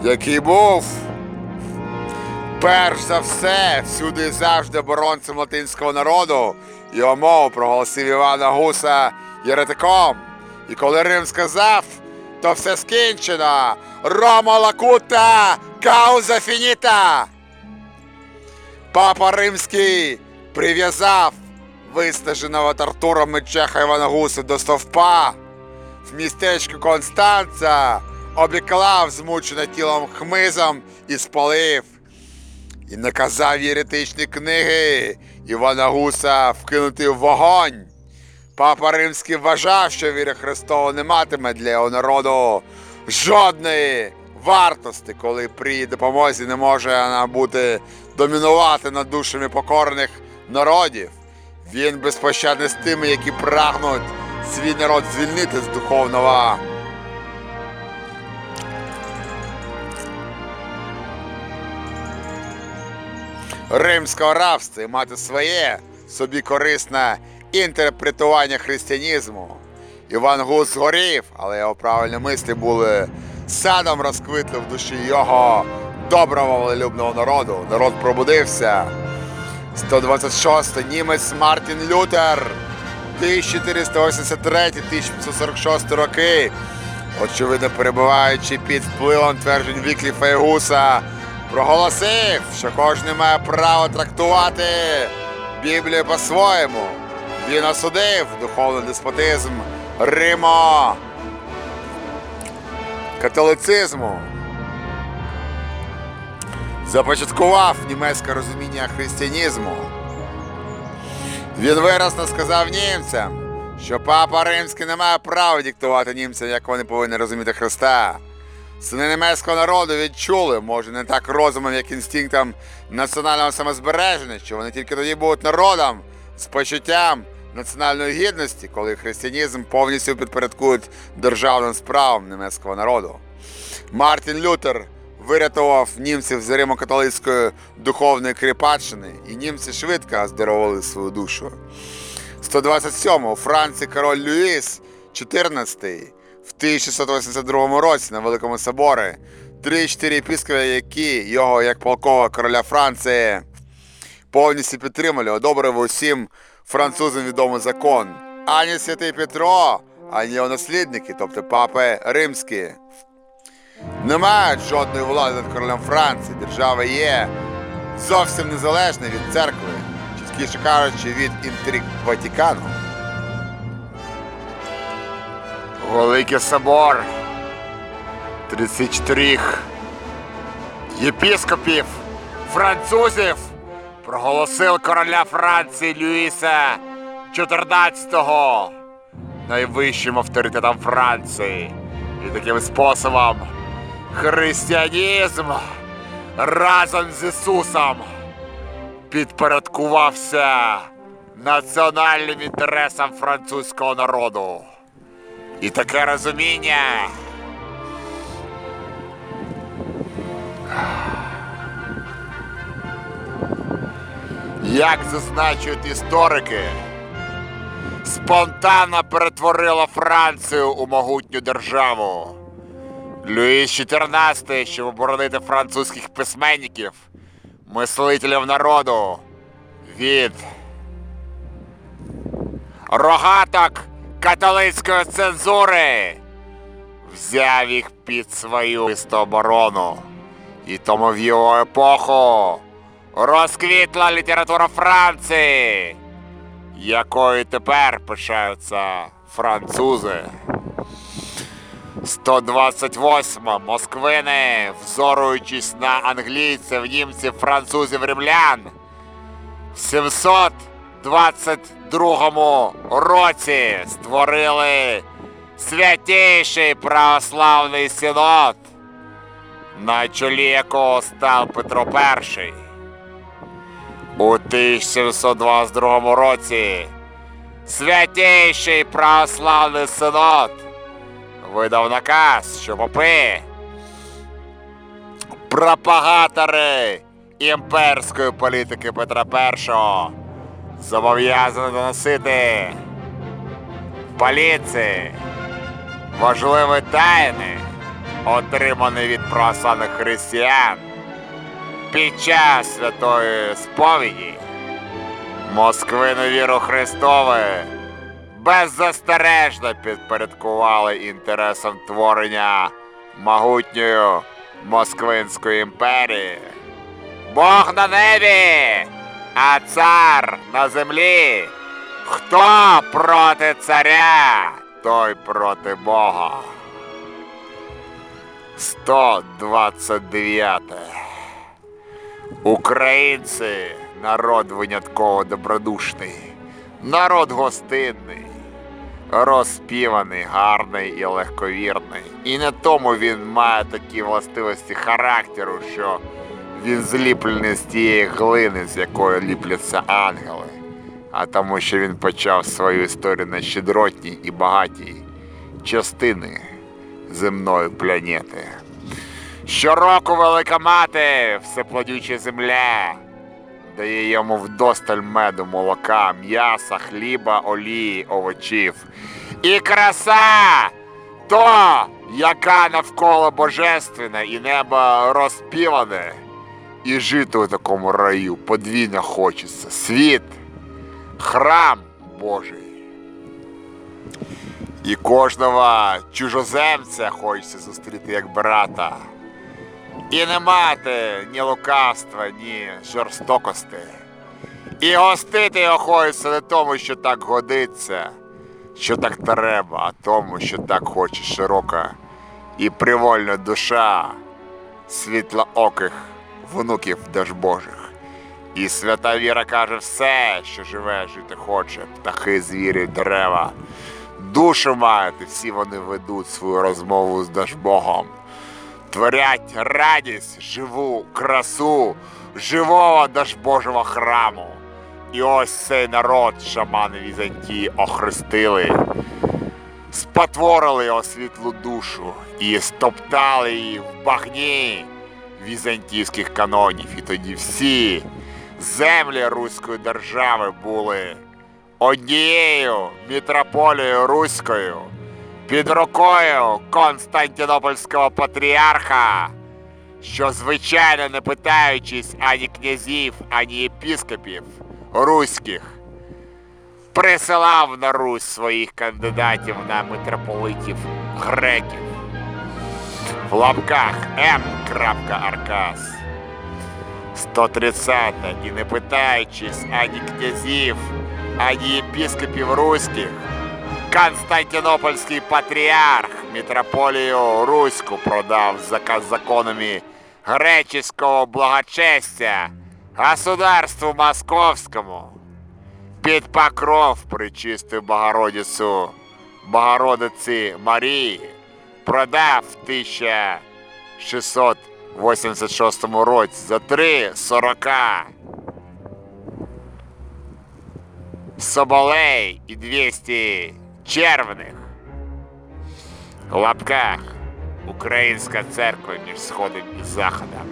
який був перш за все всюди і завжди оборонцем латинського народу, його мову проголосив Івана Гуса єретиком. І коли Рим сказав, то все скінчено. Рома лакута, кауза фініта. Папа Римський прив'язав виснаженого Тартурами Чеха Івана Гуса до стовпа в містечку Констанца, обіклав змучене тілом хмизом і спалив. І наказав єретичні книги Івана Гуса вкинути в вогонь. Папа Римський вважав, що віра Христова не матиме для його народу жодної вартості, коли при допомозі не може вона бути домінувати над душами покорених народів. Він безпощадний з тими, які прагнуть свій народ звільнити з духовного. Римського рабства і мати своє собі корисне інтерпретування християнізму. Іван Гус згорів, але його правильні мислі були садом розквитли в душі його доброго волелюбного народу. Народ пробудився. 126 німець Мартін Лютер 1483-1546 роки, очевидно перебуваючи під впливом тверджень Вікліфа і Гуса, проголосив, що кожен має право трактувати Біблію по-своєму. Він осудив духовний деспотизм римо-католицизму, започаткував німецьке розуміння християнізму. Він виразно сказав німцям, що папа римський не має права диктувати німцям, як вони повинні розуміти Христа. Сини німецького народу відчули, може, не так розумом, як інстинктом національного самозбереження, що вони тільки тоді будуть народом з почуттям національної гідності, коли християнізм повністю підпорядкують державним справам німецького народу. Мартін Лютер вирятував німців з римо-католицької духовної кріпаччини, і німці швидко оздоровили свою душу. 127 у Франції король Люїс XIV в 1682 році на Великому соборі 3-4 епіскопи, які його як полкового короля Франції повністю підтримали, одобрив усім французам відомий закон. Ані святий Петро, ані його наслідники, тобто папи римські, не мають жодної влади над королем Франції. Держава є зовсім незалежна від церкви, чіткіше кажучи, від інтриг Ватикану. Великий собор 34 єпіскопів французів проголосив короля Франції Люїса 14-го найвищим авторитетом Франції. І таким способом християнізм разом з Ісусом підпорядкувався національним інтересам французького народу. І таке розуміння. Як зазначують історики, спонтанно перетворило Францію у могутню державу. Люїс XIV, щоб оборонити французьких письменників, мислителів народу від рогаток католицької цензури, взяв їх під свою оборону. І тому в його епоху розквітла література Франції, якою тепер пишаються французи. 128 москвини, взоруючись на англійців, німців, французів, римлян, в 722 році створили святейший православний синод, на чолі якого став Петро І. У 1722 році. Святейший православний синод видав наказ, що попи, пропагатори імперської політики Петра І зобов'язані доносити поліції важливі тайни, отримані від православних християн під час святої сповіді. Москви на віру Христову беззастережно підпорядкували інтересам творення могутньої Москвинської імперії. Бог на небі, а цар на землі. Хто проти царя, той проти Бога. 129. Українці народ винятково добродушний, народ гостинний, розпіваний, гарний і легковірний. І не тому він має такі властивості характеру, що він зліплений з тієї глини, з якої ліпляться ангели, а тому, що він почав свою історію на щедротній і багатій частини земної планети. Щороку велика мати, всеплодюча земля, дає йому вдосталь меду, молока, м'яса, хліба, олії, овочів. І краса то, яка навколо божественна, і небо розпіване, і жити у такому раю подвійно хочеться. Світ, храм Божий. І кожного чужоземця хочеться зустріти як брата. І не мати ні лукавства, ні жорстокості. І гостити його хочеться не тому, що так годиться, що так треба, а тому, що так хоче широка і привольна душа світлооких внуків Дажбожих. І свята віра каже все, що живе, жити хоче, птахи, звірі, дерева. Душу мають, і всі вони ведуть свою розмову з Дажбогом. Творять радість, живу красу живого Дажбожого храму. І ось цей народ шамани Візантії охрестили, спотворили його світлу душу і стоптали її в багні візантійських канонів. І тоді всі землі Руської держави були однією мітрополією Руською під рукою Константинопольського патріарха, що, звичайно, не питаючись ані князів, ані єпіскопів руських, присилав на Русь своїх кандидатів на митрополитів греків. В лапках М. Аркас. 130 і не питаючись ані князів, ані єпіскопів руських, Константинопольський патріарх митрополію Руську продав за законами греческого благочестя государству московському під покров причистив Богородицю Богородиці Марії продав в 1686 році за 3,40 соболей і 200 червних. В лапках Українська церква між Сходом і Заходом.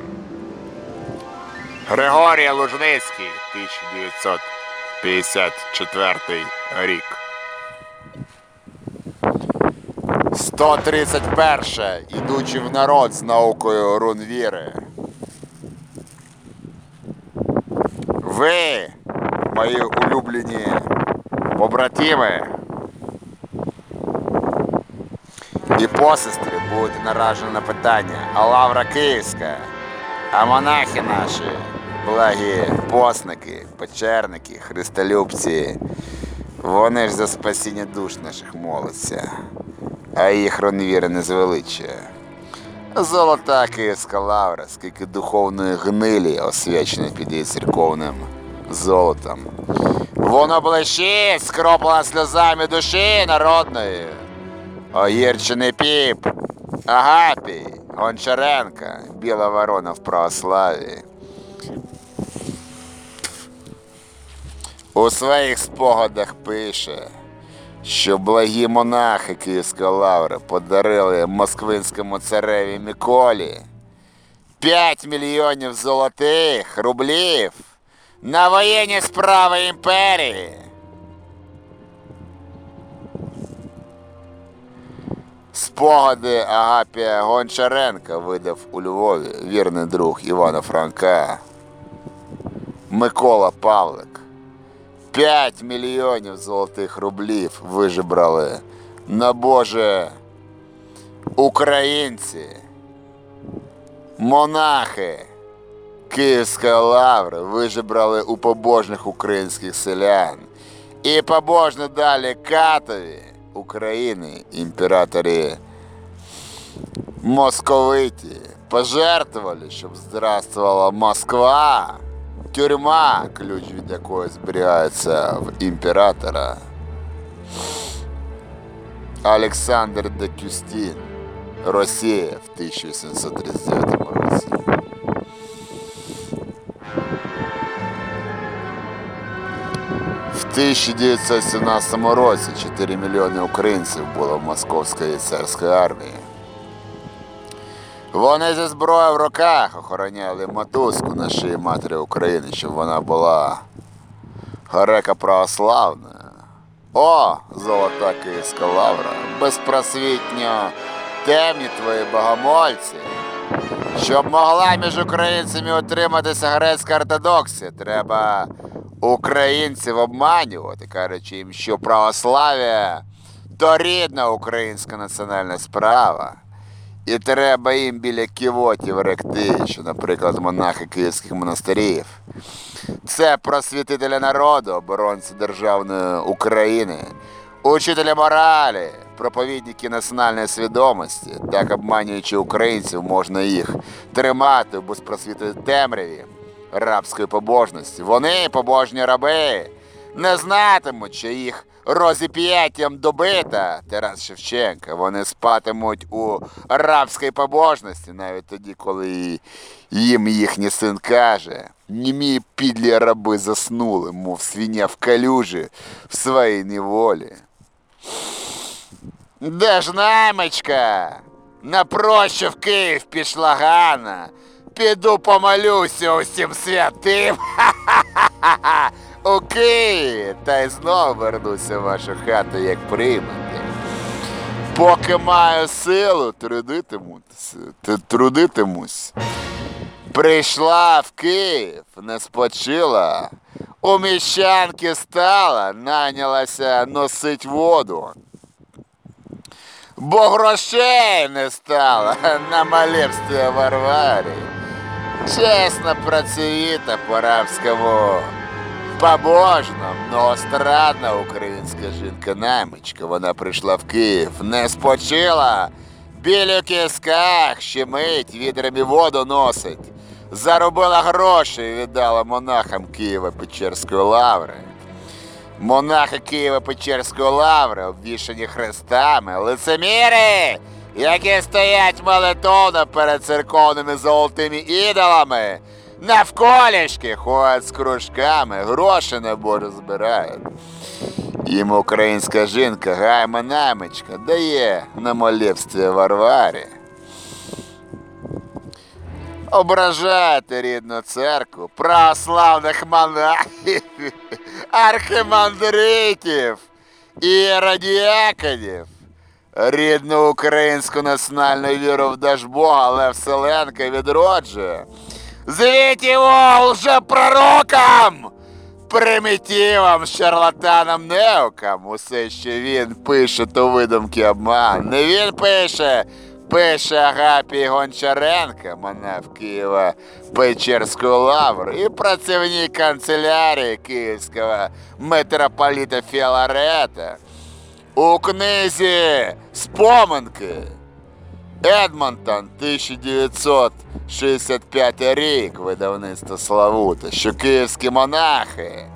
Григорій Лужницький, 1954 рік. 131. Ідучи в народ з наукою рун віри. Ви, мої улюблені побратими і посестри, будете наражені на питання, а лавра київська, а монахи наші, благі посники, печерники, христолюбці, вони ж за спасіння душ наших моляться, а їх ронвіри не звеличує. Золота київська лавра, скільки духовної гнилі освячено під її церковним золотом. Воно блищить, скроплено сльозами душі народної. Огірчений піп, Агапій, Гончаренка, Біла ворона в православі. У своїх спогадах пише, що благі монахи Київської лаври подарили москвинському цареві Миколі 5 мільйонів золотих рублів на воєнні справи імперії. Спогади Агапія Гончаренка видав у Львові вірний друг Івана Франка. Микола Павлик. 5 мільйонів золотих рублів вижебрали на Боже українці, монахи Київської лаври вижебрали у побожних українських селян. І побожно далі катові України імператорі московиті пожертвували, щоб здравствувала Москва. Тюрма, ключ від якої зберігається в імператора. Де Кюстін, Росія в 1839 році. 1917 році 4 мільйони українців було в московської царської армії. Вони зі зброєю в руках охороняли мотузку на шиї матері України, щоб вона була грека православна. О, золота київська лавра, безпросвітньо темні твої богомольці. Щоб могла між українцями утриматися грецька ортодоксія, треба українців обманювати, кажучи їм, що православ'я то рідна українська національна справа. І треба їм біля ківотів ректи, що, наприклад, монахи київських монастирів. Це просвітителі народу, оборонці державної України, учителі моралі, проповідники національної свідомості. Так обманюючи українців, можна їх тримати в безпросвітної темряві рабської побожності. Вони, побожні раби, не знатимуть, що їх розіп'яттям добита Тарас Шевченка. Вони спатимуть у рабській побожності, навіть тоді, коли їм їхній син каже. Німі підлі раби заснули, мов свиня в калюжі в своїй неволі. Де ж наймичка? На прощу в Київ пішла Ганна. Піду помолюся усім святим. Ха-ха-ха-ха. У Київ. Та й знову вернуся в вашу хату, як приймете. Поки маю силу, трудитимусь. трудитимусь. Прийшла в Київ, не спочила. У міщанки стала, нанялася носить воду. Бо грошей не стало <laughs> на малівстві Варварі. Чесно працюєта по-рабському. Побожна, многострадна українська жінка-наймичка. Вона прийшла в Київ, не спочила. Білі кісках щемить, відрами воду носить. Заробила гроші і віддала монахам Києва Печерської лаври. Монахи Києва Печерської лаври, обвішані хрестами, лицеміри, які стоять молитовно перед церковними золотими ідолами, навколішки ходять з кружками, гроші на Боже збирають. Їм українська жінка гайма намичка дає на молебстві Варварі. Ображаєте рідну церкву, православних монахів, архимандритів і радіаконів. Рідну українську національну віру в Дажбога Лев Селенка відроджує. Звіть його лжепророкам! Примітивам, шарлатанам, неукам. Усе, що він пише, то видумки обман. Не він пише, пише Агапій Гончаренко, монах Києва Печерської лаври і працівник канцелярії Київського митрополіта Філарета. У книзі Споминки Едмонтон 1965 рік видавництво Славута, що київські монахи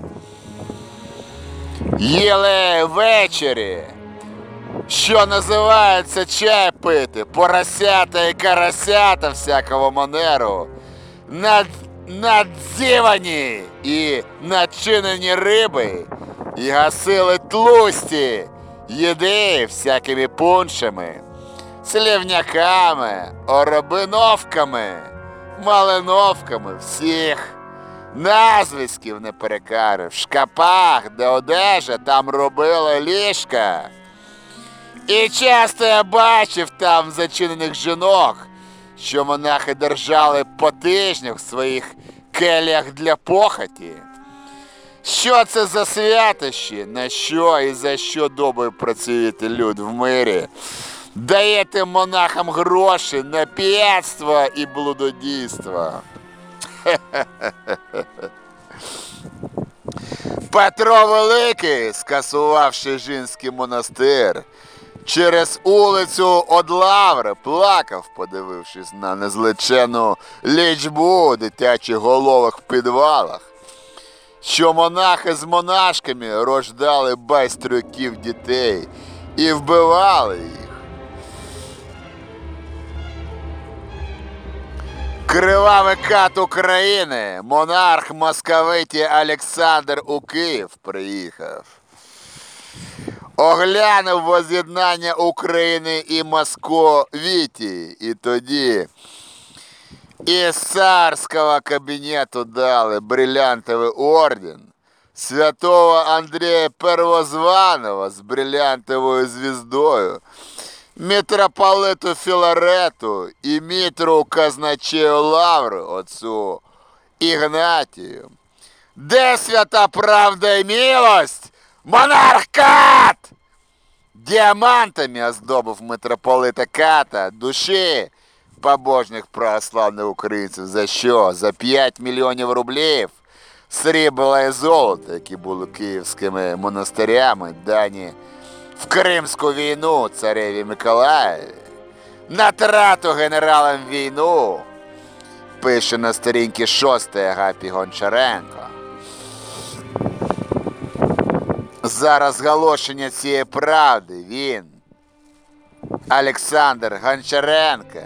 їли ввечері що називається чай пити, поросята і карасята всякого манеру, над, надзівані і начинені риби, і гасили тлусті, їди всякими пуншами, слівняками, оробиновками, малиновками всіх. Назвиськів не перекарив, в шкапах, де одежа, там робили ліжка. І часто я бачив там зачинених жінок, що монахи держали по тижнях в своїх келях для похоті. Що це за святощі? На що і за що добою працюєте люд в мирі? Даєте монахам гроші на п'ятство і блудодійство. <laughs> Петро Великий, скасувавши жінський монастир, через улицю од Лаври плакав, подивившись на незличену лічбу дитячих головах в підвалах, що монахи з монашками рождали байстрюків дітей і вбивали їх. Кривавий кат України, монарх московиті Олександр у Київ приїхав. Оглянув воз'єднання України і Московіті, і тоді із царського кабінету дали бриллиантовий орден святого Андрея Первозваного з бриллиантовою звіздою, митрополиту Філарету і мітру казначею Лавру отцу Ігнатію. Де свята правда і милость? Монарх Кат! Діамантами оздобив митрополита Ката душі побожних православних українців. За що? За 5 мільйонів рублів срібла і золото, які були київськими монастирями, дані в Кримську війну цареві Миколаєві. На трату генералам війну пише на сторінці 6 Агапі Гончаренко. За розголошення цієї правди він, Олександр Гончаренко,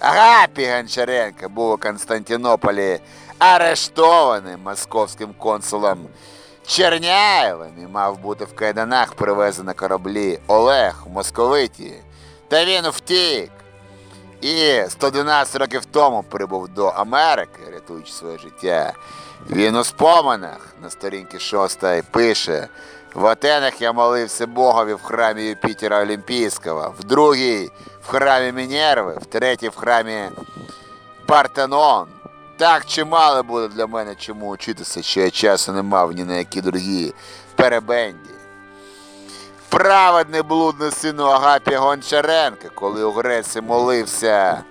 Агапі Гончаренко був у Константинополі арештований московським консулом Черняєвим і мав бути в кайданах привезений на кораблі Олег в Московиті. Та він втік. І 112 років тому прибув до Америки, рятуючи своє життя. Він у споминах на сторінці 6 пише: в Атенах я молився Богові в храмі Юпітера Олімпійського, в другій в храмі Мінерви, в третій в храмі Партенон. Так чимало буде для мене чому учитися, що я часу не мав ні на які другі перебенді. Праведний блудний сину Агапі Гончаренка, коли у Греції молився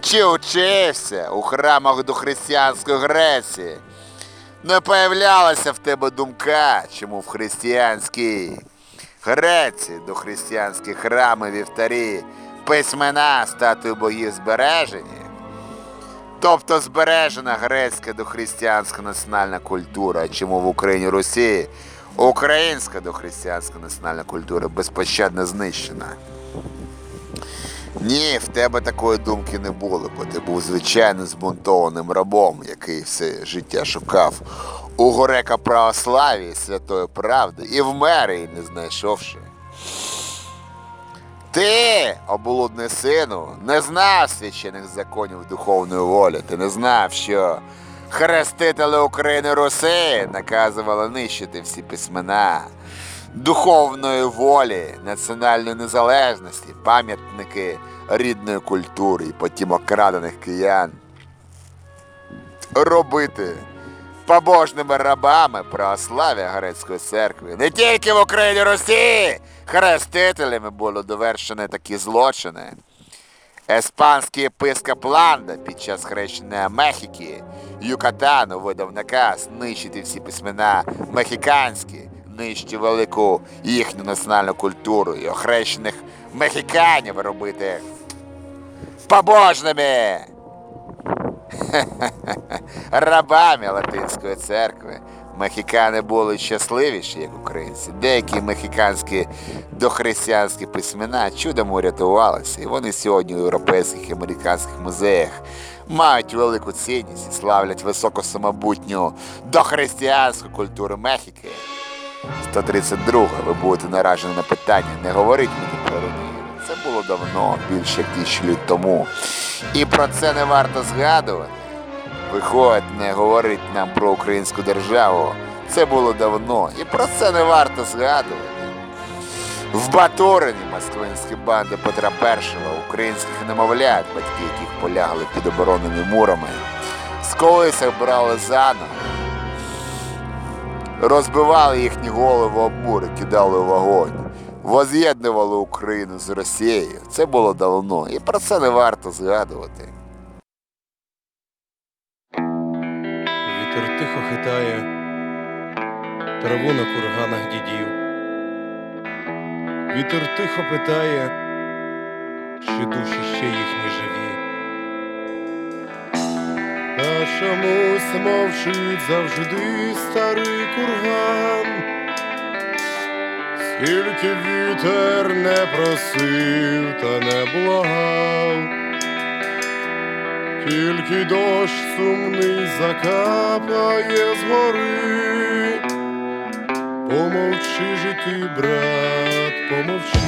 чи учився у храмах до християнської Греції, не появлялася в тебе думка, чому в християнській Греції до християнські храми, вівтарі, письмена, статуї богів збережені. Тобто збережена грецька дохристиянська національна культура, чому в Україні Росії українська дохристиянська національна культура безпощадно знищена. Ні, в тебе такої думки не було, бо ти був звичайно збунтованим рабом, який все життя шукав у горека православії святої правди і вмер її не знайшовши. Ти, облудний сину, не знав священих законів духовної волі. Ти не знав, що хрестителі України Руси наказували нищити всі письмена духовної волі, національної незалежності, пам'ятники рідної культури і потім окрадених киян. Робити побожними рабами православ'я Грецької церкви. Не тільки в Україні Росії хрестителями було довершені такі злочини. Еспанський єпископ Ланда під час хрещення Мехіки Юкатану видав наказ нищити всі письмена мехіканські, нищити велику їхню національну культуру і охрещених мехіканів робити побожними <laughs> рабами Латинської церкви. Мехікани були щасливіші, як українці. Деякі мехіканські дохристиянські письмена чудом урятувалися, і вони сьогодні у європейських і американських музеях мають велику цінність і славлять високосамобутню дохристиянську культуру Мехіки. 132. Ви будете наражені на питання. Не говоріть мені про руни. Це було давно, більше як тисячу літ тому. І про це не варто згадувати. Виходить, не говорить нам про українську державу. Це було давно, і про це не варто згадувати. В Батурині москвинські банди Петра І, українських немовлят, батьки яких полягли під оборонними мурами, з колисок брали заново, розбивали їхні голови об мури, кидали в вогонь, воз'єднували Україну з Росією. Це було давно, і про це не варто згадувати. Вітер траву на курганах дідів. Вітер тихо питає, чи душі ще їхні живі. Та чомусь мовчить завжди старий курган. Скільки вітер не просив та не благав. Тільки дощ сумний закапає згори. Помовчи же ти, брат, помовчи.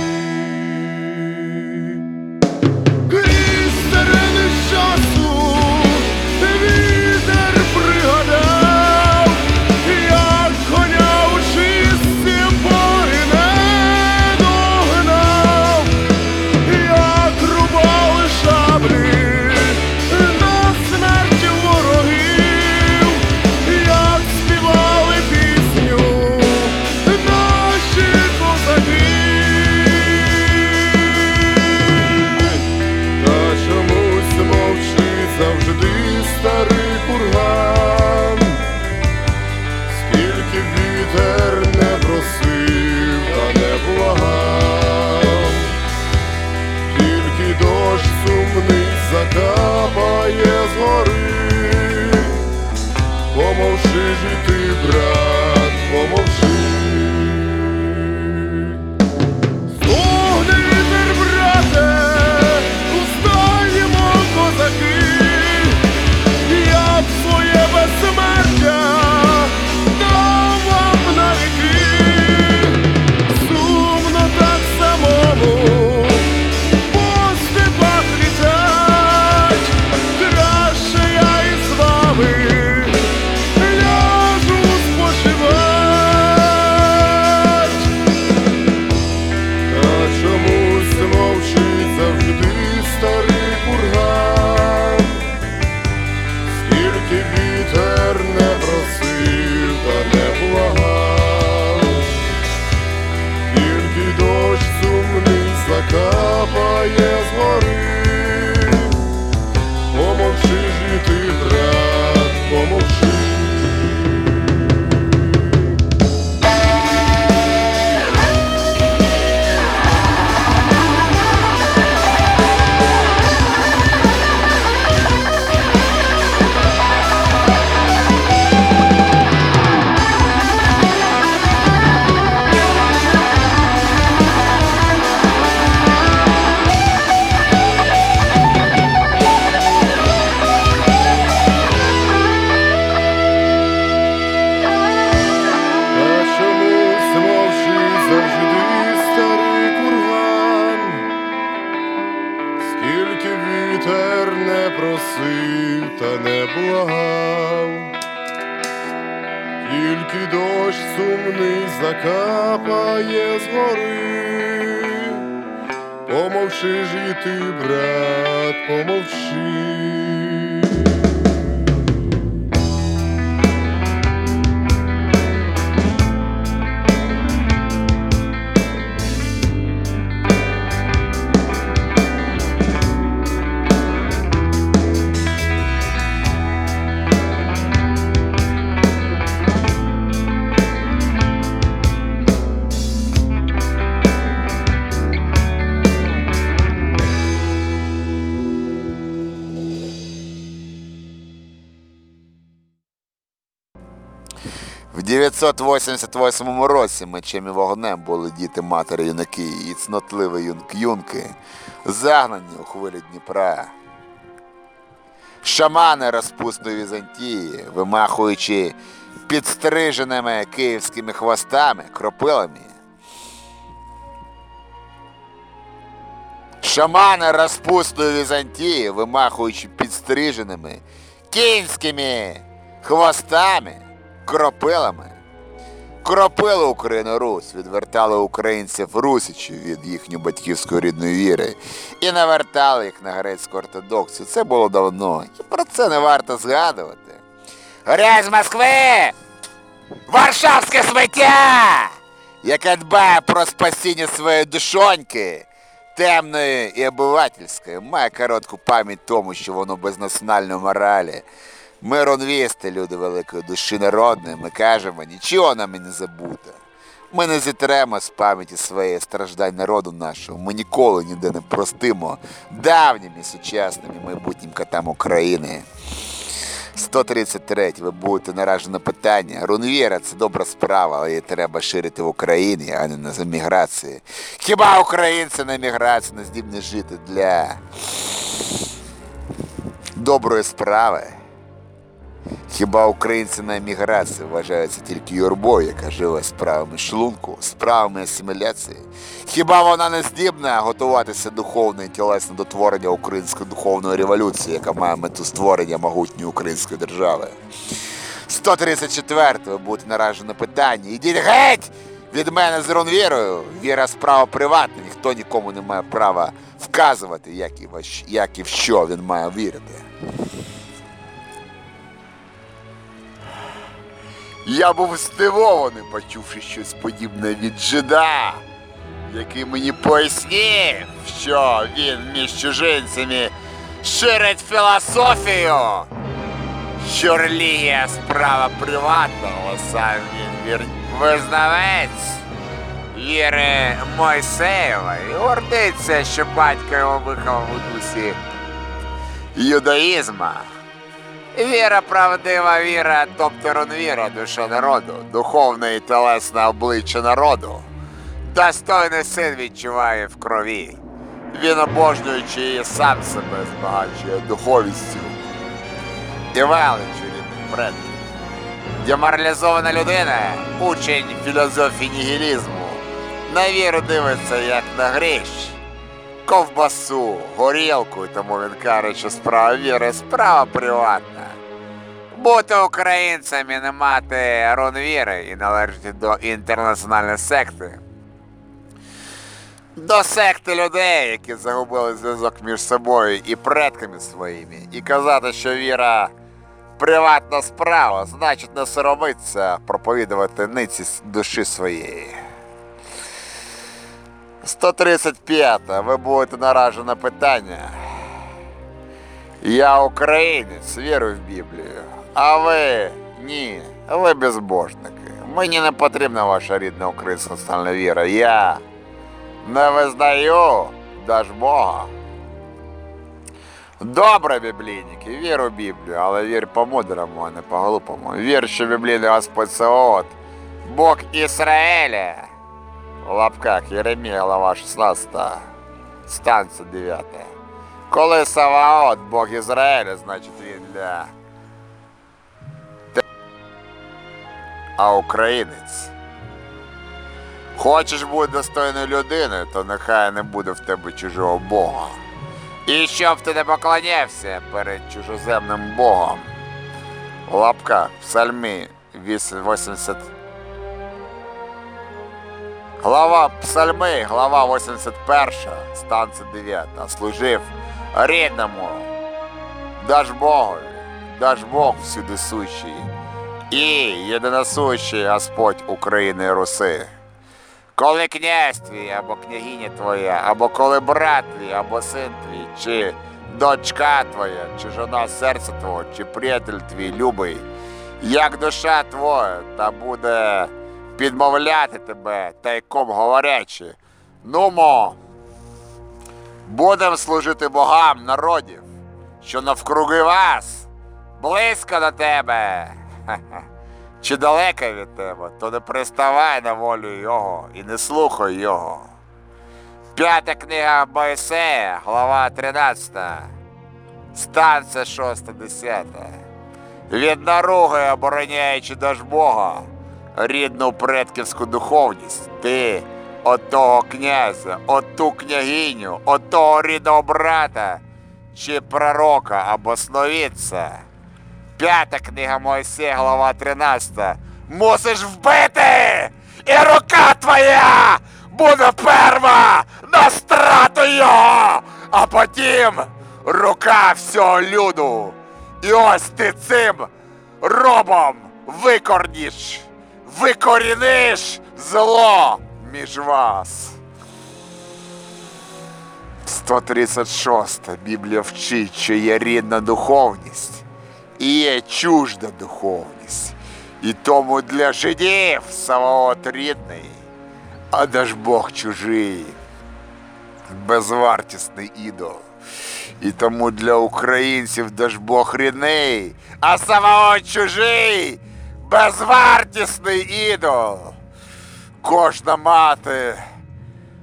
988 році мечем і вогнем були діти матері юнаки і цнотливі юнк юнки, загнані у хвилі Дніпра. Шамани розпусної Візантії, вимахуючи підстриженими київськими хвостами, кропилами. Шамани розпусної Візантії, вимахуючи підстриженими кінськими хвостами, кропилами. Кропили Україну Русь, відвертали українців русичів від їхньої батьківської рідної віри і навертали їх на грецьку ортодоксію. Це було давно, і про це не варто згадувати. Грязь Москви! Варшавське сміття! Яке дбає про спасіння своєї душоньки, темної і обивательської, має коротку пам'ять тому, що воно без національної моралі. Ми ронвісти, люди великої душі народної, ми кажемо, нічого нам не забуде. Ми не зітремо з пам'яті своєї страждань народу нашого. Ми ніколи ніде не простимо давнім і сучасним майбутнім котам України. 133. Ви будете наражені на питання. Рунвіра це добра справа, але її треба ширити в Україні, а не на міграції. Хіба українці на міграції не здібні жити для доброї справи? Хіба українці на еміграції вважаються тільки юрбою, яка живе справами шлунку, справами асиміляції? Хіба вона не здібна готуватися духовно і тілесно до творення української духовної революції, яка має мету створення могутньої української держави? 134 ви будете наражені на питання. Ідіть геть від мене з Ронвірою. Віра справа приватна, ніхто нікому не має права вказувати, як і в що він має вірити. Я був здивований, почувши щось подібне від жида, який мені пояснив, що він між чужинцями ширить філософію, що релігія справа приватна, але сам він вір... визнавець віри Мойсеєва і гордиться, що батько його виховав у дусі юдаїзма. Віра правдива віра, тобто ронвіра, душа народу, духовне і телесне обличчя народу. Достойний син відчуває в крові. Він обожнюючи її сам себе збагачує духовістю і величу рідних предків. Деморалізована людина, учень філософії нігілізму, на віру дивиться як на гріш ковбасу, горілку, тому він каже, що справа віри справа приватна. Бути українцем і не мати рон віри і належати до інтернаціональної секти. До секти людей, які загубили зв'язок між собою і предками своїми, і казати, що віра приватна справа, значить не соромиться проповідувати ниці душі своєї. 135. Ви будете наражені на питання. Я українець, вірю в Біблію. А ви ні, ви безбожники. Мені не потрібна ваша рідна українська національна віра. Я не визнаю даж Бога. Добре, біблійники, вір у Біблію, але вір по-мудрому, а не по-глупому. Вір, що біблійний Господь Саот, Бог Ізраїля. В лапках Єремія, глава 16, станція 9. Коли Саваот, Бог Ізраїля, значить він для. А українець. Хочеш бути достойною людиною, то нехай не буде в тебе чужого Бога. І щоб ти не поклонявся перед чужоземним Богом. В лапках, в псальмі 80. Глава Псальми, глава 81, станція 9. Служив рідному, даж Богові, даж Бог всюди сущий, і єдиносущий Господь України і Руси. Коли князь твій, або княгиня твоя, або коли брат твій, або син твій, чи дочка твоя, чи жона серця твого, чи приятель твій любий, як душа твоя, та буде підмовляти тебе, тайком говорячи. Нумо, будем служити богам народів, що навкруги вас, близько до тебе. <laughs> Чи далеко від тебе, то не приставай на волю його і не слухай його. П'ята книга Моїсея, глава 13, станція 6, 10. Від наруги обороняючи Бога, рідну предківську духовність, ти от того князя, от ту княгиню, от того рідного брата чи пророка або сновидця. П'ята книга Моїсея, глава 13. Мусиш вбити! І рука твоя буде перва на страту його, а потім рука всього люду. І ось ти цим робом викорніш, викоріниш зло між вас. 136. Біблія вчить, що є рідна духовність є чужда духовність. І тому для жидів Саваот рідний, а даж Бог чужий, безвартісний ідол. І тому для українців даж Бог рідний, а Саваот чужий, безвартісний ідол. Кожна мати,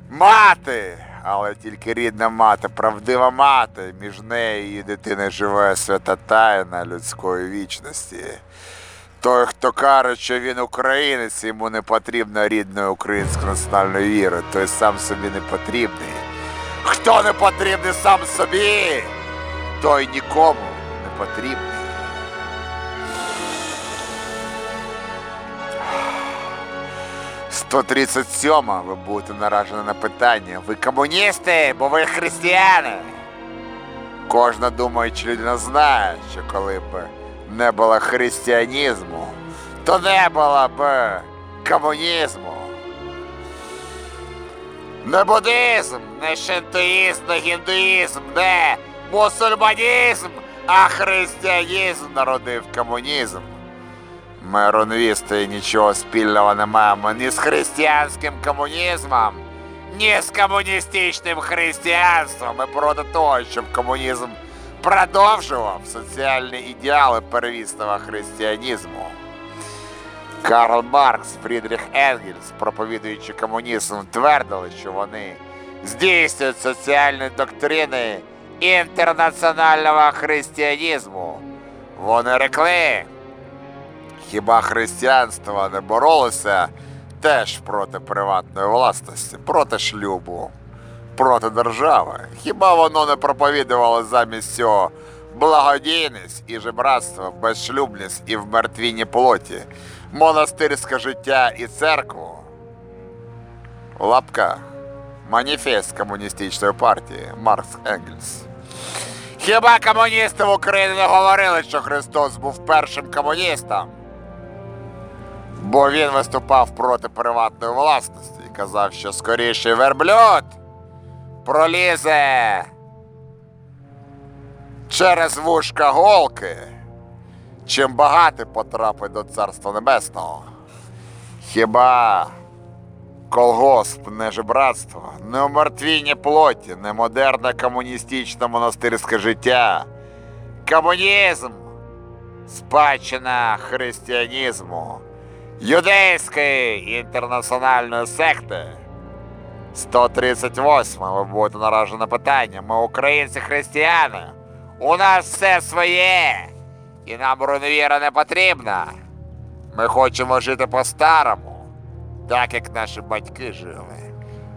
мати, але тільки рідна мати, правдива мати, між нею і дитиною живе свята тайна людської вічності. Той, хто каже, що він українець, йому не потрібна рідна українська національна віра, той сам собі не потрібний. Хто не потрібний сам собі, той нікому не потрібний. «137, ви будете наражені на питання. Ви комуністи, бо ви християни. Кожна думаюча людина знає, що коли б не було християнізму, то не було б комунізму. Не буддизм, не шинтуїзм, не гіндуїзм, не мусульманізм, а християнізм народив комунізм. Ми рунвісти нічого спільного не маємо ні з християнським комунізмом, ні з комуністичним християнством. Ми проти того, щоб комунізм продовжував соціальні ідеали первісного християнізму. Карл Маркс, Фрідріх Енгельс, проповідуючи комунізм, твердили, що вони здійснюють соціальні доктрини інтернаціонального християнізму. Вони рекли, хіба християнство не боролося теж проти приватної власності, проти шлюбу, проти держави? Хіба воно не проповідувало замість цього благодійність і жебратство, безшлюбність і вмертвіння плоті, монастирське життя і церкву? В лапках. Маніфест комуністичної партії Маркс Енгельс. Хіба комуністи в Україні говорили, що Христос був першим комуністом? Бо він виступав проти приватної власності і казав, що скоріше верблюд пролізе через вушка голки, чим багатий потрапить до Царства Небесного. Хіба колгосп, не жебратство, не умертвіння плоті, не модерне комуністичне монастирське життя, комунізм, спадщина християнізму, юдейської інтернаціональної секти. 138. Ви будете наражені на питання. Ми українці християни. У нас все своє. І нам рунвіра не потрібна. Ми хочемо жити по-старому, так як наші батьки жили.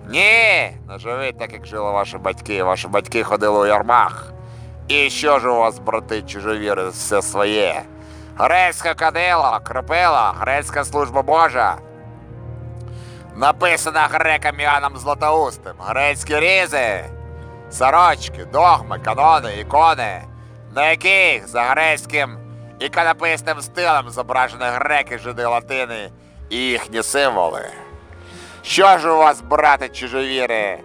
Ні, не живіть так, як жили ваші батьки. Ваші батьки ходили у ярмах. І що ж у вас, брати чужовіри, все своє? Грецьке кадило, крепило, грецька служба Божа. Написана греком Іоанном Златоустим. Грецькі різи, сорочки, догми, канони, ікони, на яких за грецьким іконописним стилем зображені греки, жиди, латини і їхні символи. Що ж у вас, брати чужовіри?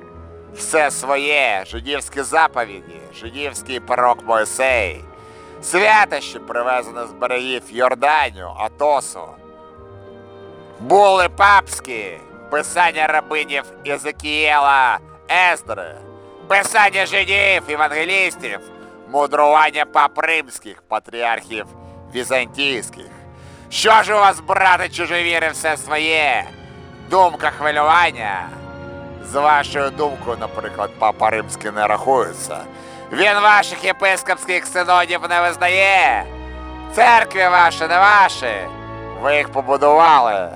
Все своє, жидівські заповіді, жидівський порок Моїсей, святощі, привезені з берегів Йорданію, Атосу, були папські, писання рабинів Єзекієла, Ездри, писання жидів, євангелістів, мудрування пап римських, патріархів візантійських. Що ж у вас, брате чужовіри, все своє? Думка хвилювання? З вашою думкою, наприклад, папа римський не рахується. Він ваших єпископських синодів не визнає. Церкви ваші не ваші. Ви їх побудували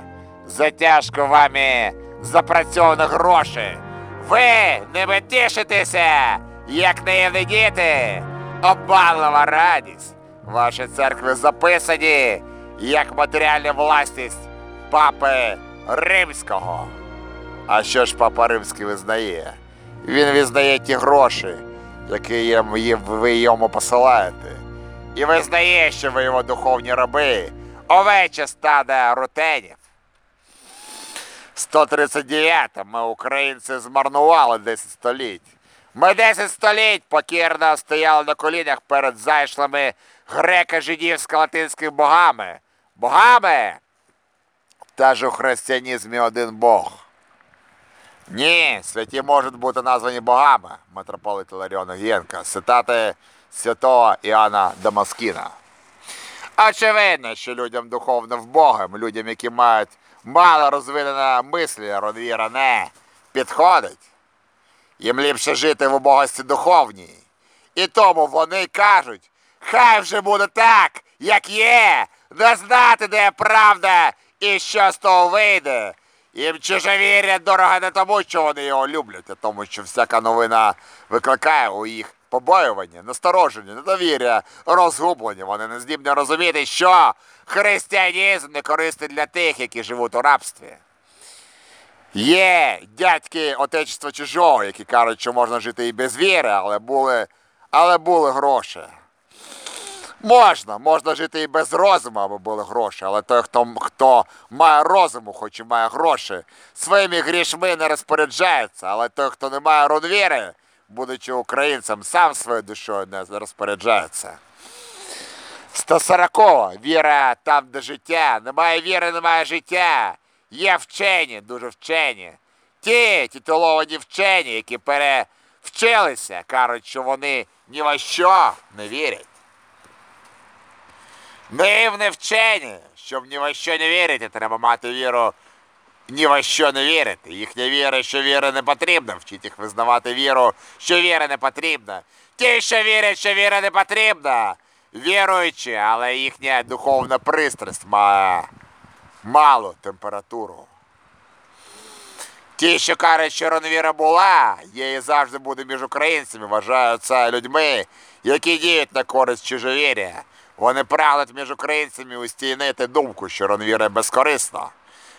за тяжко вами запрацьовані гроші. Ви не тішитеся, як наївні діти. Обманлива радість. Ваші церкви записані як матеріальна власність папи римського. А що ж папа римський визнає? Він визнає ті гроші, їм- ви йому посилаєте. І визнає, що ви його духовні раби, овече стада рутенів. 139 ми, українці, змарнували 10 століть. Ми 10 століть покірно стояли на колінах перед зайшлими греко-жидівсько-латинськими богами. Богами! Та ж у християнізмі один Бог. Ні, святі можуть бути названі богами, митрополит Іларіон Огієнка, цитати святого Іоанна Дамаскіна. Очевидно, що людям духовно вбогим, людям, які мають мало розвинена мислі, Ронвіра не підходить. Їм ліпше жити в убогості духовній. І тому вони кажуть, хай вже буде так, як є, не знати, де правда і що з того вийде. Їм чужовір'я дорого не тому, що вони його люблять, а тому, що всяка новина викликає у їх побоювання, настороження, недовір'я, розгублення. Вони не здібні розуміти, що християнізм не корисний для тих, які живуть у рабстві. Є дядьки отечества чужого, які кажуть, що можна жити і без віри, але були, але були гроші. Можна, можна жити і без розуму, аби були гроші, але той, хто, хто має розуму, хоч і має гроші, своїми грішми не розпоряджається, але той, хто не має родвіри, будучи українцем, сам своєю душою не розпоряджається. 140 віра там, де життя. Немає віри, немає життя. Є вчені, дуже вчені. Ті титуловані вчені, які перевчилися, кажуть, що вони ні во що не вірять. Наївне вчені, щоб ні во що не вірити, треба мати віру ні во що не вірити. Їхня віра, що віра не потрібна. Вчить їх визнавати віру, що віра не потрібна. Ті, що вірять, що віра не потрібна, віруючі, але їхня духовна пристрасть має малу температуру. Ті, що кажуть, що ронвіра була, і завжди буде між українцями, вважаються людьми, які діють на користь чужовір'я. Вони прагнуть між українцями устійнити думку, що ронвіра безкорисна.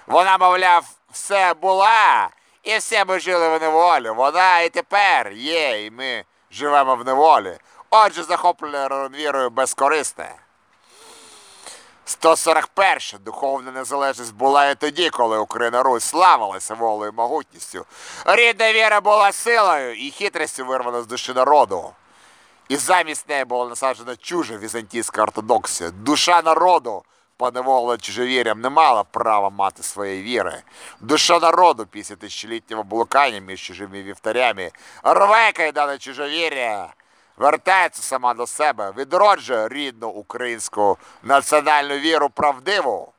Вона, мовляв, все була, і все ми жили в неволі. Вона і тепер є, і ми живемо в неволі. Отже, захоплення ронвірою безкорисне. 141. Духовна незалежність була і тоді, коли Україна Русь славилася волею і могутністю. Рідна віра була силою і хитрістю вирвана з душі народу. І замість неї була насаджена чужа візантійська ортодоксія. Душа народу, поневолена чужовір'ям, не мала права мати своєї віри. Душа народу після тисячолітнього блукання між чужими вівтарями рве кайдане чужовір'я, вертається сама до себе, відроджує рідну українську національну віру правдиву.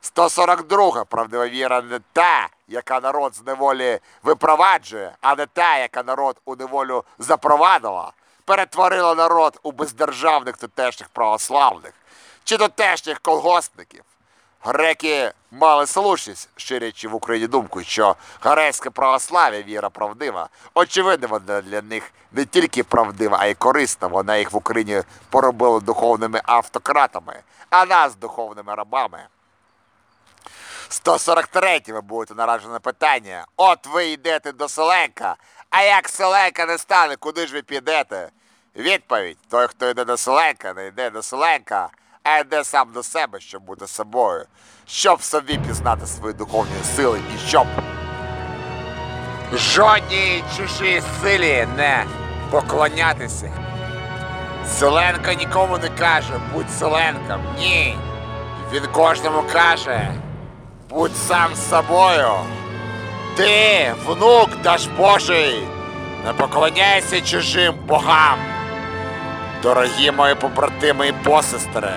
142 правдива віра не та, яка народ з неволі випроваджує, а не та, яка народ у неволю запровадила, перетворила народ у бездержавних тутешніх православних чи тутешніх колгоспників. Греки мали слушність, ширячи в Україні думку, що грецьке православ'я віра правдива. Очевидно, вона для них не тільки правдива, а й корисна. Вона їх в Україні поробила духовними автократами, а нас духовними рабами. 143 ви будете наражені на питання. От ви йдете до Селенка, а як Селенка не стане, куди ж ви підете? Відповідь: той, хто йде до Селенка, не йде до Селенка, а йде сам до себе, щоб бути собою, щоб собі пізнати свої духовні сили і щоб жодній чужій силі не поклонятися. Селенко нікому не каже, будь Селенком. Ні. Він кожному каже, будь сам собою. Ти, внук Даш Божий, не поклоняйся чужим богам. Дорогі мої побратими і посестри,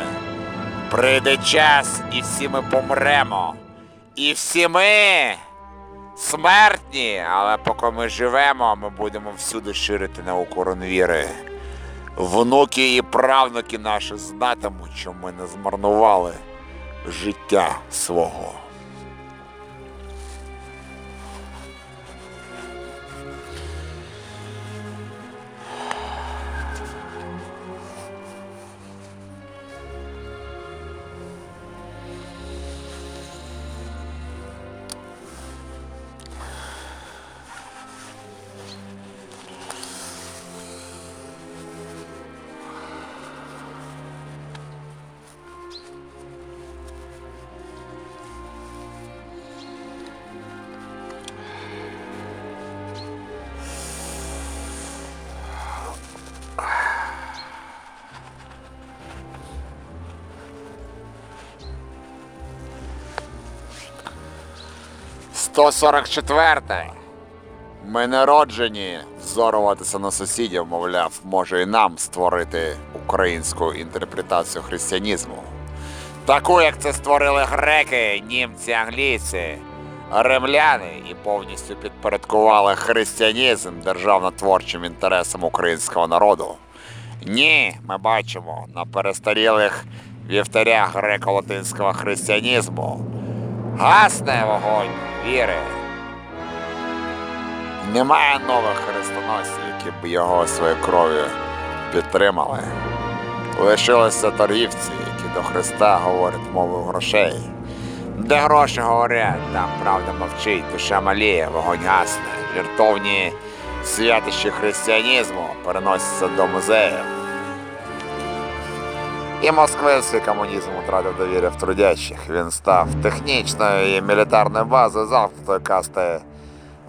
Прийде час, і всі ми помремо. І всі ми смертні, але поки ми живемо, ми будемо всюди ширити науку Ронвіри. Внуки і правнуки наші знатимуть, що ми не змарнували життя свого. Сто сорок четвертий. Ми народжені взоруватися на сусідів, мовляв, може і нам створити українську інтерпретацію християнізму. Таку, як це створили греки, німці, англійці, римляни і повністю підпорядкували християнізм державно-творчим інтересам українського народу. Ні, ми бачимо на перестарілих вівтарях греко-латинського християнізму гасне вогонь віри. Немає нових хрестоносців, які б його своєю кров'ю підтримали. Лишилися торгівці, які до Христа говорять мовою грошей. Де гроші говорять, там правда мовчить, душа маліє, вогонь гасне. Жертовні святищі християнізму переносяться до музеїв. І москвинський комунізм втратив довір'я в трудящих. Він став технічною і мілітарною базою замкнутої касти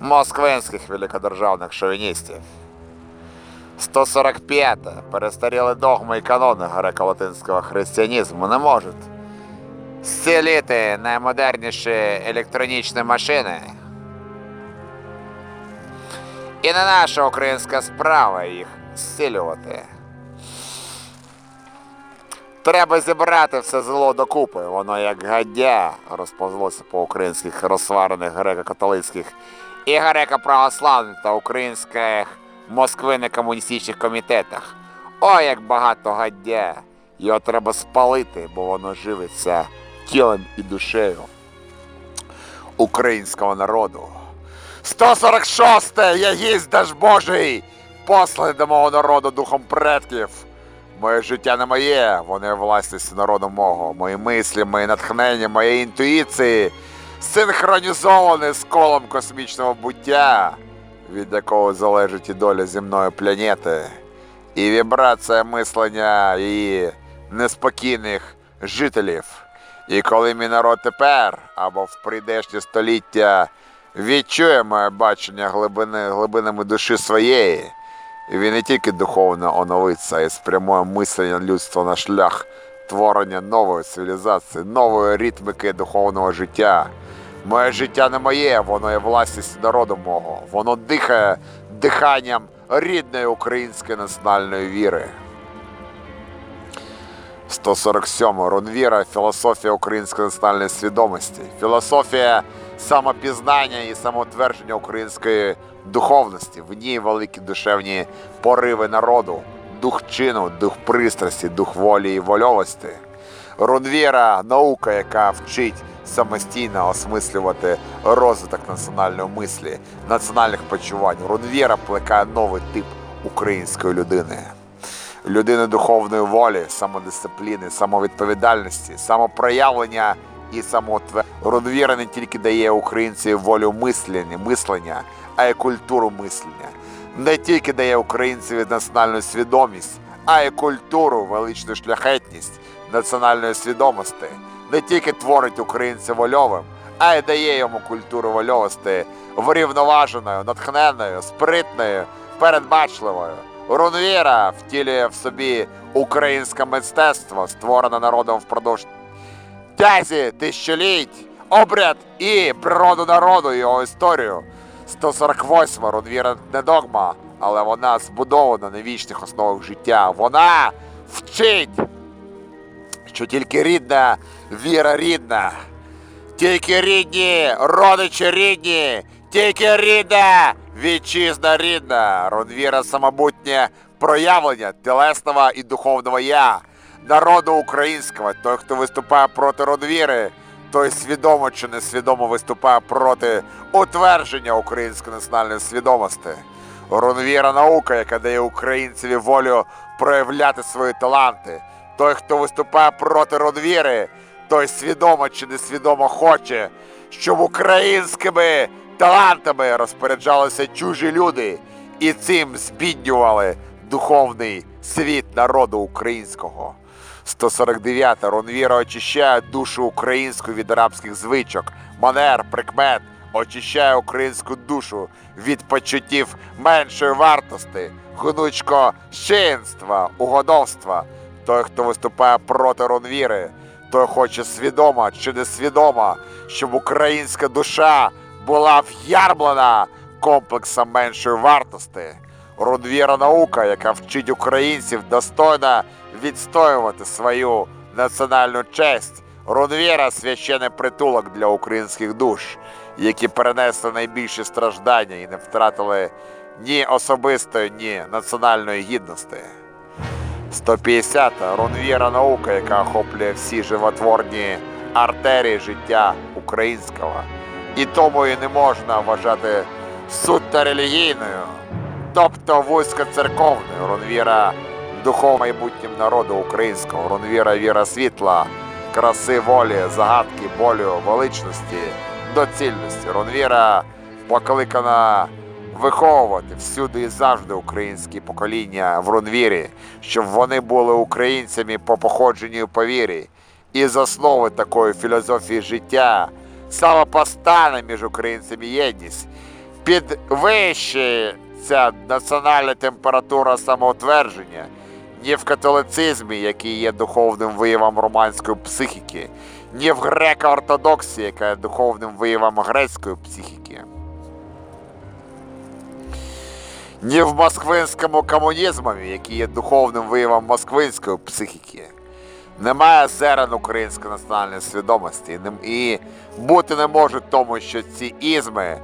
москвинських великодержавних шовіністів. 145. Перестаріли догми і канони греко-латинського християнізму не можуть зцілити наймодерніші електронічні машини. І не наша українська справа їх зцілювати. Треба зібрати все зло докупи. Воно як гаддя розповзлося по українських розсварених греко-католицьких і греко-православних та українських москвино-комуністичних комітетах. О, як багато гаддя! Його треба спалити, бо воно живиться тілом і душею українського народу. 146. Я Даж Божий, посланий до мого народу духом предків. Моє життя не моє, вони власність народу мого. Мої мислі, мої натхнення, мої інтуїції синхронізовані з колом космічного буття, від якого залежить і доля земної планети, і вібрація мислення її неспокійних жителів. І коли мій народ тепер або в прийдешнє століття відчує моє бачення глибини, глибинами душі своєї, і він не тільки духовно оновиться, й спрямує мислення людства на шлях творення нової цивілізації, нової ритмики духовного життя. Моє життя не моє, воно є власністю народу мого. Воно дихає диханням рідної української національної віри. 147. Рунвіра філософія української національної свідомості, філософія самопізнання і самоутвердження української духовності. В ній великі душевні пориви народу, дух чину, дух пристрасті, дух волі і вольовості. Рунвіра наука, яка вчить самостійно осмислювати розвиток національної мислі, національних почувань. Рунвіра плекає новий тип української людини людини духовної волі, самодисципліни, самовідповідальності, самопроявлення і самоутвердження. Рудвіра не тільки дає українцям волю мислення, мислення, а й культуру мислення. Не тільки дає українцеві національну свідомість, а й культуру, величну шляхетність національної свідомості. Не тільки творить українця вольовим, а й дає йому культуру вольовості врівноваженою, натхненною, спритною, передбачливою. Рунвіра втілює в собі українське мистецтво, створене народом впродовж тязі тисячоліть, обряд і природу народу, його історію. 148 Рунвіра не догма, але вона збудована на вічних основах життя. Вона вчить, що тільки рідна віра рідна, тільки рідні, родичі рідні, тільки рідна, вітчизна рідна, родвіра самобутнє проявлення тілесного і духовного я, народу українського, той, хто виступає проти родвіри, той свідомо чи несвідомо виступає проти утвердження української національної свідомості. Ронвіра наука, яка дає українцеві волю проявляти свої таланти. Той, хто виступає проти родвіри, той свідомо чи несвідомо хоче, щоб українськими талантами розпоряджалися чужі люди і цим збіднювали духовний світ народу українського. 149. Ронвіра очищає душу українську від арабських звичок, манер, прикмет, очищає українську душу від почуттів меншої вартості, гнучко щенства, угодовства. Той, хто виступає проти Ронвіри, той хоче свідомо чи несвідомо, щоб українська душа була в'ярблена комплексом меншої вартості. Рудвіра наука, яка вчить українців достойно відстоювати свою національну честь. Рудвіра священий притулок для українських душ, які перенесли найбільші страждання і не втратили ні особистої, ні національної гідності. 150. Рунвіра наука, яка охоплює всі животворні артерії життя українського. І тому і не можна вважати суто релігійною, тобто вузькоцерковною. Рунвіра духовно майбутнім народу українського. Рунвіра віра світла, краси волі, загадки, болю, величності, доцільності. Рунвіра покликана виховувати всюди і завжди українські покоління в Рунвірі, щоб вони були українцями по походженню і по вірі. І з основи такої філософії життя саме постане між українцями єдність, підвищується національна температура самоутвердження, ні в католицизмі, який є духовним виявом романської психіки, ні в греко-ортодоксії, яка є духовним виявом грецької психіки. ні в москвинському комунізмі, який є духовним виявом москвинської психіки. Немає зерен української національної свідомості і бути не може тому, що ці ізми,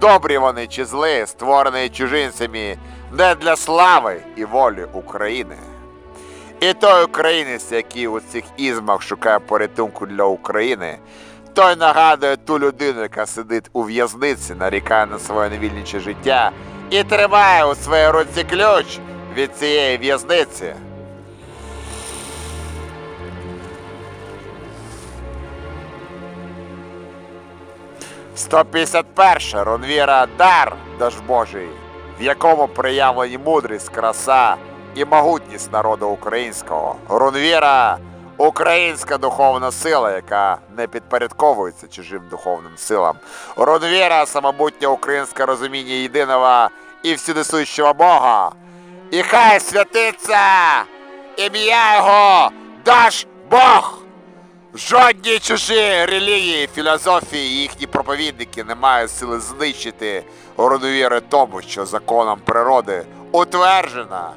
добрі вони чи зли, створені чужинцями не для слави і волі України. І той українець, який у цих ізмах шукає порятунку для України, той нагадує ту людину, яка сидить у в'язниці, нарікає на своє невільниче життя і тримає у своїй руці ключ від цієї в'язниці. Сто п'ятдесят перше Ронвіра дар даж Божий, в якому проявлені мудрість, краса і могутність народу українського. Рунвіра українська духовна сила, яка не підпорядковується чужим духовним силам. Рунвіра самобутнє українське розуміння єдиного і всюдисущого Бога. І хай святиться ім'я Його даш Бог. Жодні чужі релігії, філософії, і їхні проповідники не мають сили знищити родовіри тому, що законом природи утверджена,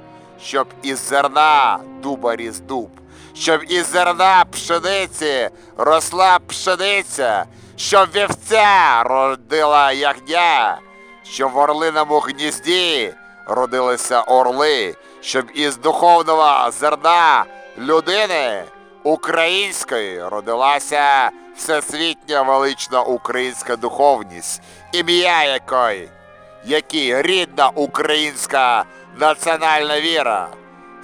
щоб із зерна дуба ріс дуб, щоб із зерна пшениці росла пшениця, щоб вівця родила ягня, щоб в орлиному гнізді родилися орли, щоб із духовного зерна людини української родилася всесвітня велична українська духовність, ім'я якої, які рідна українська національна віра.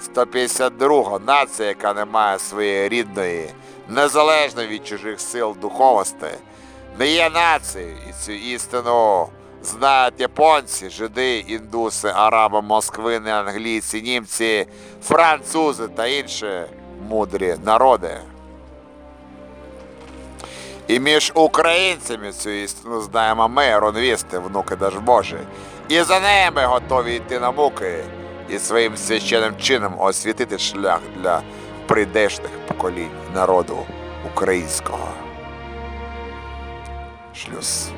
152 нація, яка не має своєї рідної, незалежно від чужих сил духовості, не є нацією, і цю істину знають японці, жиди, індуси, араби, москвини, англійці, німці, французи та інші мудрі народи. І між українцями цю істину знаємо ми, ронвісти, внуки Дажбожі, і за ними готові йти на муки і своїм священним чином освітити шлях для прийдешних поколінь народу українського. Шлюз.